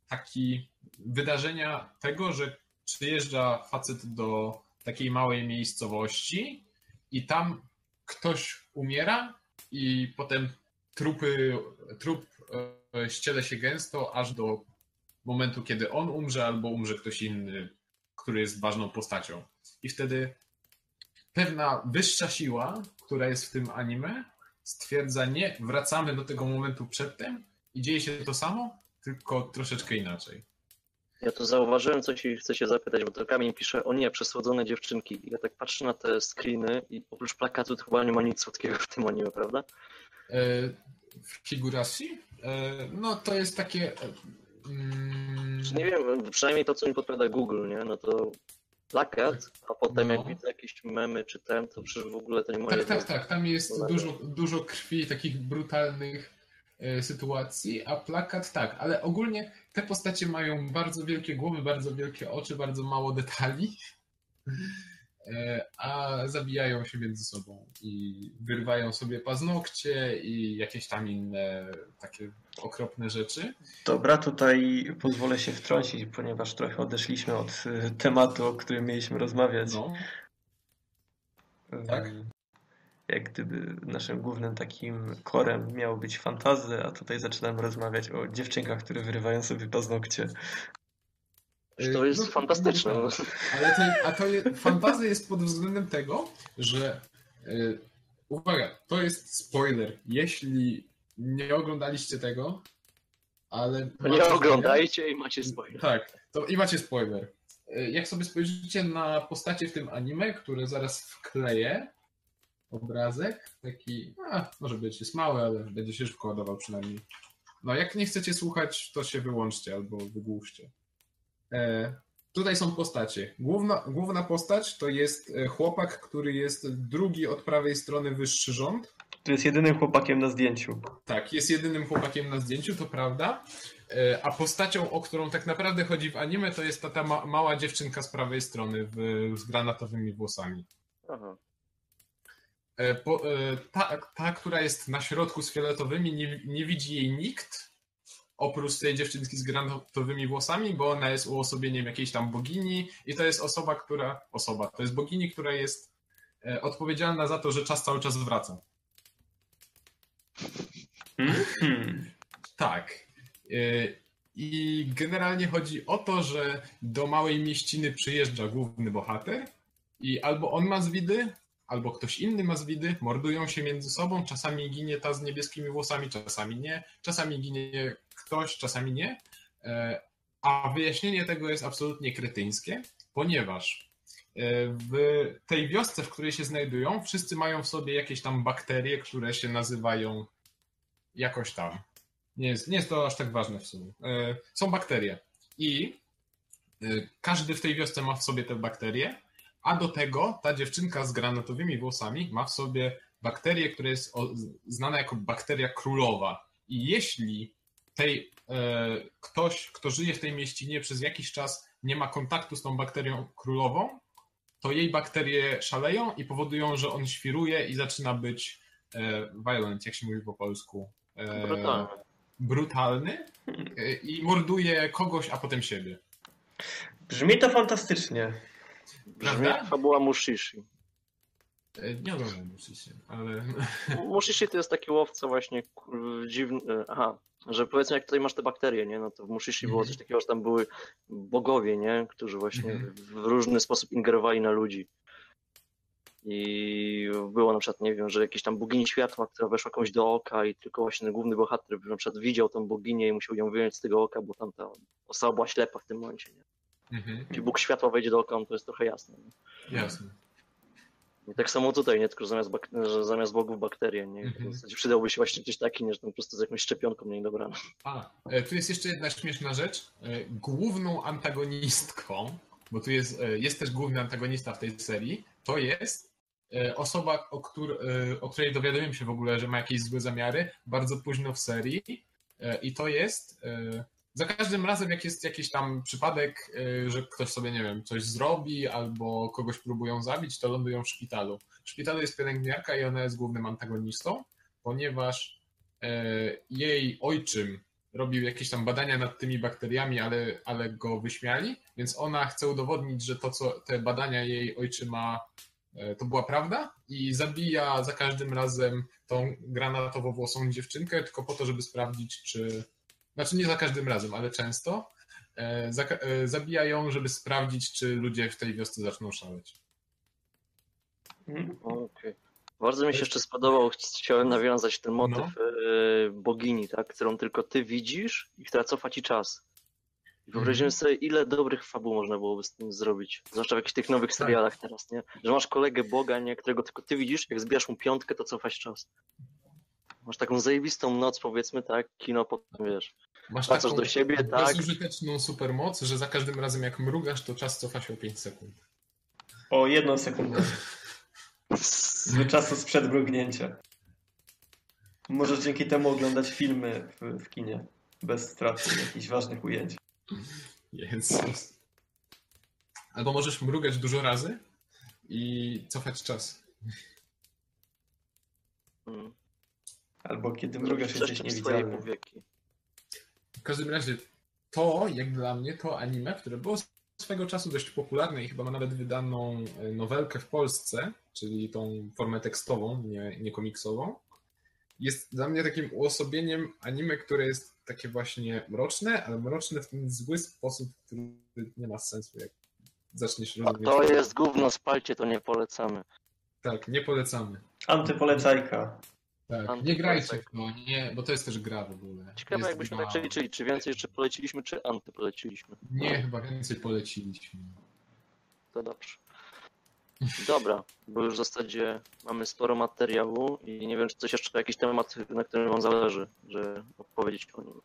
taki wydarzenia tego, że przyjeżdża facet do takiej małej miejscowości i tam ktoś umiera i potem trupy, trup e, ściele się gęsto aż do momentu, kiedy on umrze albo umrze ktoś inny, który jest ważną postacią. I wtedy pewna wyższa siła, która jest w tym anime, stwierdza nie, wracamy do tego momentu przedtem i dzieje się to samo, tylko troszeczkę inaczej. Ja tu zauważyłem coś i chcę się zapytać, bo to Kamień pisze, o nie, przesłodzone dziewczynki. I ja tak patrzę na te screeny i oprócz plakatu to chyba nie ma nic słodkiego w tym anime, prawda? E, W Higurashi? E, No to jest takie... mm, Czy nie wiem, przynajmniej to, co mi podpowiada Google, nie? No to plakat, a potem No. jak widzę jakieś memy czy ten, to przecież w ogóle to nie moje... Tak, tak, tak. Tam jest Dobra. dużo, dużo krwi, takich brutalnych e, sytuacji, a plakat tak, ale ogólnie te postacie mają bardzo wielkie głowy, bardzo wielkie oczy, bardzo mało detali, a zabijają się między sobą i wyrywają sobie paznokcie i jakieś tam inne takie okropne rzeczy. Dobra, tutaj pozwolę się wtrącić, ponieważ trochę odeszliśmy od y, tematu, o którym mieliśmy rozmawiać. No, Y, tak. Jak gdyby naszym głównym takim korem miało być fantazy, a tutaj zaczynamy rozmawiać o dziewczynkach, które wyrywają sobie paznokcie. To jest No, fantastyczne. no. Ale to, a to jest, fantazja jest pod względem tego, że y, uwaga, to jest spoiler. Jeśli nie oglądaliście tego, ale. To nie oglądajcie i macie spoiler. Tak, to i macie spoiler. Y, Jak sobie spojrzycie na postacie w tym anime, które zaraz wkleję, obrazek, taki, a, może być jest mały, ale będzie się szybko ładował przynajmniej. No, jak nie chcecie słuchać, to się wyłączcie albo wygłuszcie. E, tutaj są postacie. Główna, główna postać to jest e, chłopak, który jest drugi od prawej strony wyższy rząd. To jest jedynym chłopakiem na zdjęciu. Tak, jest jedynym chłopakiem na zdjęciu, to prawda. E, A postacią, o którą tak naprawdę chodzi w anime, to jest ta, ta ma, mała dziewczynka z prawej strony w, z granatowymi włosami. Aha. Po, ta, ta, która jest na środku z fioletowymi, nie, nie widzi jej nikt, oprócz tej dziewczynki z granatowymi włosami, bo ona jest uosobieniem jakiejś tam bogini i to jest osoba, która, osoba, to jest bogini, która jest e, odpowiedzialna za to, że czas cały czas wraca. Hmm. Tak. Y, I generalnie chodzi o to, że do małej mieściny przyjeżdża główny bohater i albo on ma zwidy, albo ktoś inny ma zwidy, mordują się między sobą, czasami ginie ta z niebieskimi włosami, czasami nie, czasami ginie ktoś, czasami nie. E, A wyjaśnienie tego jest absolutnie kretyńskie, ponieważ e, w tej wiosce, w której się znajdują, wszyscy mają w sobie jakieś tam bakterie, które się nazywają jakoś tam. Nie jest, nie jest to aż tak ważne w sumie. E, Są bakterie i każdy w tej wiosce ma w sobie te bakterie, a do tego ta dziewczynka z granatowymi włosami ma w sobie bakterię, która jest znana jako bakteria królowa. I jeśli tej, e, ktoś, kto żyje w tej mieścinie przez jakiś czas nie ma kontaktu z tą bakterią królową, to jej bakterie szaleją i powodują, że on świruje i zaczyna być e, violent, jak się mówi po polsku. E, brutalny e, i morduje kogoś, a potem siebie. Brzmi to fantastycznie. Brzmi Prawda? jak fabuła Mushishi. E, Nie oglądam oczywiście, ale Mushishi to jest taki łowca właśnie kur- dziwny. Aha, że powiedzmy jak tutaj masz te bakterie, nie? No to w Mushishi było Mhm. coś takiego, że tam były bogowie, nie? Którzy właśnie Mhm. w różny sposób ingerowali na ludzi. I było na przykład, nie wiem, że jakieś tam bogini światła, która weszła komuś do oka i tylko właśnie ten główny bohater na przykład widział tą boginię i musiał ją wyjąć z tego oka, bo tam ta osoba była ślepa w tym momencie, nie? mhm, Jeśli Bóg światła wejdzie do oka, no to jest trochę jasne. Nie? jasne. I tak samo tutaj, nie? Tylko zamiast, że zamiast bogów bakterie, nie? Mhm. W zasadzie przydałby się właśnie coś taki, nie? Że tam po prostu z jakąś szczepionką nie dobrano. A, e, tu jest jeszcze jedna śmieszna rzecz. E, Główną antagonistką, bo tu jest, e, jest też główny antagonista w tej serii, to jest osoba, o, o której dowiadujemy się w ogóle, że ma jakieś złe zamiary, bardzo późno w serii. I to jest. Za każdym razem, jak jest jakiś tam przypadek, e, że ktoś sobie, nie wiem, coś zrobi albo kogoś próbują zabić, to lądują w szpitalu. W szpitalu jest pielęgniarka i ona jest głównym antagonistą, ponieważ e, jej ojczym robił jakieś tam badania nad tymi bakteriami, ale, ale go wyśmiali, więc ona chce udowodnić, że to, co te badania jej ojczyma e, to była prawda i zabija za każdym razem tą granatowo-włosą dziewczynkę, tylko po to, żeby sprawdzić, czy. Znaczy nie za każdym razem, ale często. E, e, Zabija ją, żeby sprawdzić, czy ludzie w tej wiosce zaczną szaleć. Hmm. Okej. Bardzo mi się jeszcze spodobał, ch- chciałem nawiązać ten motyw No. e, bogini, tak? Którą tylko ty widzisz i która cofa ci czas. I wyobraziłem Mhm. sobie, ile dobrych fabuł można byłoby z tym zrobić. Zwłaszcza w jakichś tych nowych Tak. serialach teraz, nie? Że masz kolegę Boga, nie? Którego tylko ty widzisz, jak zbijasz mu piątkę, to cofać czas. Masz taką zajebistą noc, powiedzmy, tak? Kino potem, wiesz. Masz Wracasz do siebie, tak? bezużyteczną supermoc, że za każdym razem jak mrugasz, to czas cofa się o 5 sekund. O jedną sekundę. Z czasu sprzed mrugnięcia. Możesz dzięki temu oglądać filmy w, w kinie. Bez straty jakichś ważnych ujęć. Jezus. Albo możesz mrugać dużo razy i cofać czas. Mm. Albo kiedy mrugasz jesteś niewidzialny. powieki. W każdym razie to, jak dla mnie, to anime, które było swego czasu dość popularne i chyba ma nawet wydaną e, nowelkę w Polsce, czyli tą formę tekstową, nie, nie komiksową, jest dla mnie takim uosobieniem anime, które jest takie właśnie mroczne, ale mroczne w ten zły sposób, który nie ma sensu, jak zaczniesz A rozumieć. to jest gówno, spalcie, to nie polecamy. Tak, nie polecamy. Antypolecajka. Tak, nie grajcie w to, nie, bo to jest też gra w ogóle. Ciekawe, Jest jakbyśmy gra. tak przeliczyli, czy więcej jeszcze poleciliśmy, czy antypoleciliśmy. Nie, chyba więcej poleciliśmy. To dobrze. Dobra, bo już w zasadzie mamy sporo materiału i nie wiem, czy coś jeszcze, jakiś temat, na którym wam zależy, że opowiedzieć o nim.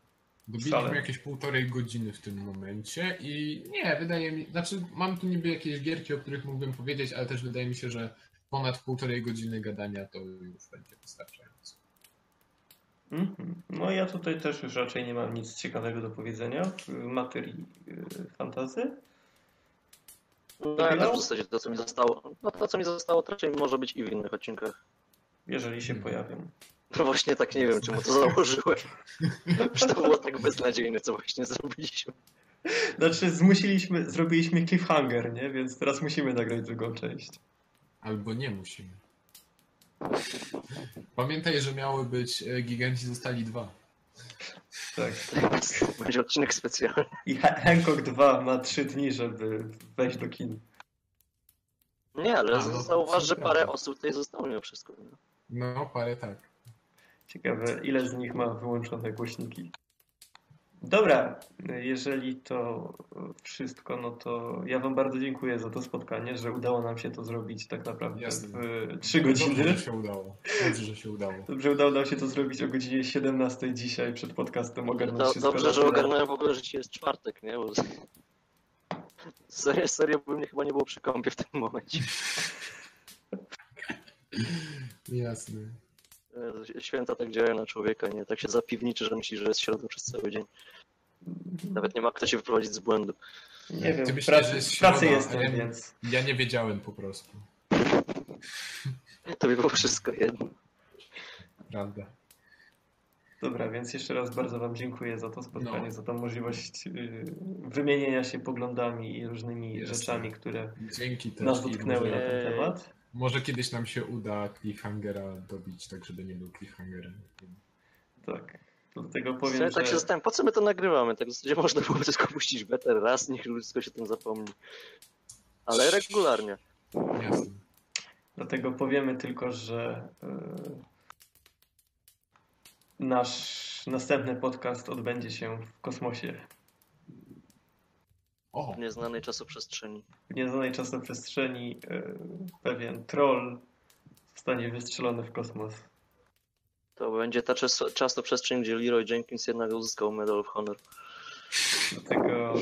Dobiliśmy jakieś półtorej godziny w tym momencie i nie, wydaje mi, znaczy mam tu niby jakieś gierki, o których mógłbym powiedzieć, ale też wydaje mi się, że ponad półtorej godziny gadania to już będzie wystarczająco. Mhm. No ja tutaj też już raczej nie mam nic ciekawego do powiedzenia w materii y, fantazy. No ja Chwilą? też w zasadzie to, co mi zostało, no to, co mi zostało, to raczej może być i w innych odcinkach. Jeżeli się Mhm. pojawią. No właśnie tak nie wiem, czemu to założyłem. Że to było tak beznadziejne, co właśnie zrobiliśmy. Znaczy zmusiliśmy, zrobiliśmy cliffhanger, nie? Więc teraz musimy nagrać drugą część. Albo nie musimy. Pamiętaj, że miały być e, Giganci zostali dwa. Tak. Będzie odcinek specjalny. I Ha- Hancock 2 ma 3 dni, żeby wejść do kin. Nie, ale A, no, zauważ, że parę osób tutaj zostało mimo wszystko. No, parę tak. Ciekawe, ile z nich ma wyłączone głośniki. Dobra, jeżeli to wszystko, no to ja Wam bardzo dziękuję za to spotkanie, że udało nam się to zrobić tak naprawdę Jasne. w 3 Dobrze, godziny. że się udało. Dobrze, że się udało. Dobrze, udało nam się to zrobić o godzinie 17 dzisiaj przed podcastem. Ogarnąć To, wszystko dobrze, że ogarnąłem w ogóle, że dzisiaj jest czwartek, nie? Bo... Serio, serio by mnie chyba nie było przy kąpie w tym momencie. Jasne. E, Święta tak działają na człowieka, nie? Tak się zapiwniczy, że myśli, że jest środą przez cały dzień. Nawet nie ma kto się wyprowadzić z błędu. Nie wiem, w pracy, jest pracy jestem, ja nie- więc Ja nie wiedziałem po prostu. To by było wszystko jedno. Prawda. dobra, więc jeszcze raz bardzo Wam dziękuję za to spotkanie, No. za tą możliwość yy, wymienienia się poglądami i różnymi Jasne. rzeczami, które Dzięki nas dotknęły na ten Eee. temat. Może kiedyś nam się uda cliffhangera dobić, tak żeby nie był cliffhangerem. Tak. Dlatego powiem, Ja tak że... się zastanawiam, po co my to nagrywamy? Tak w zasadzie można było tylko puścić betę raz, niech ludzko się tym zapomni. Ale regularnie. Jasne. Dlatego powiemy tylko, że yy, nasz następny podcast odbędzie się w kosmosie, O, W nieznanej czasoprzestrzeni. w nieznanej czasoprzestrzeni. Yy, pewien troll zostanie wystrzelony w kosmos. To będzie ta czas- czasoprzestrzeń, gdzie Leroy Jenkins jednak uzyskał Medal of Honor. Dlatego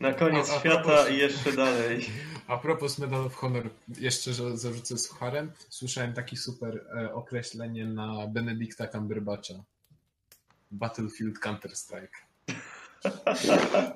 na koniec A- a świata propos- i jeszcze dalej. a propos Medal of Honor, jeszcze że zarzucę sucharem. Słyszałem takie super e, określenie na Benedicta Cumberbatcha. Battlefield Counter-Strike.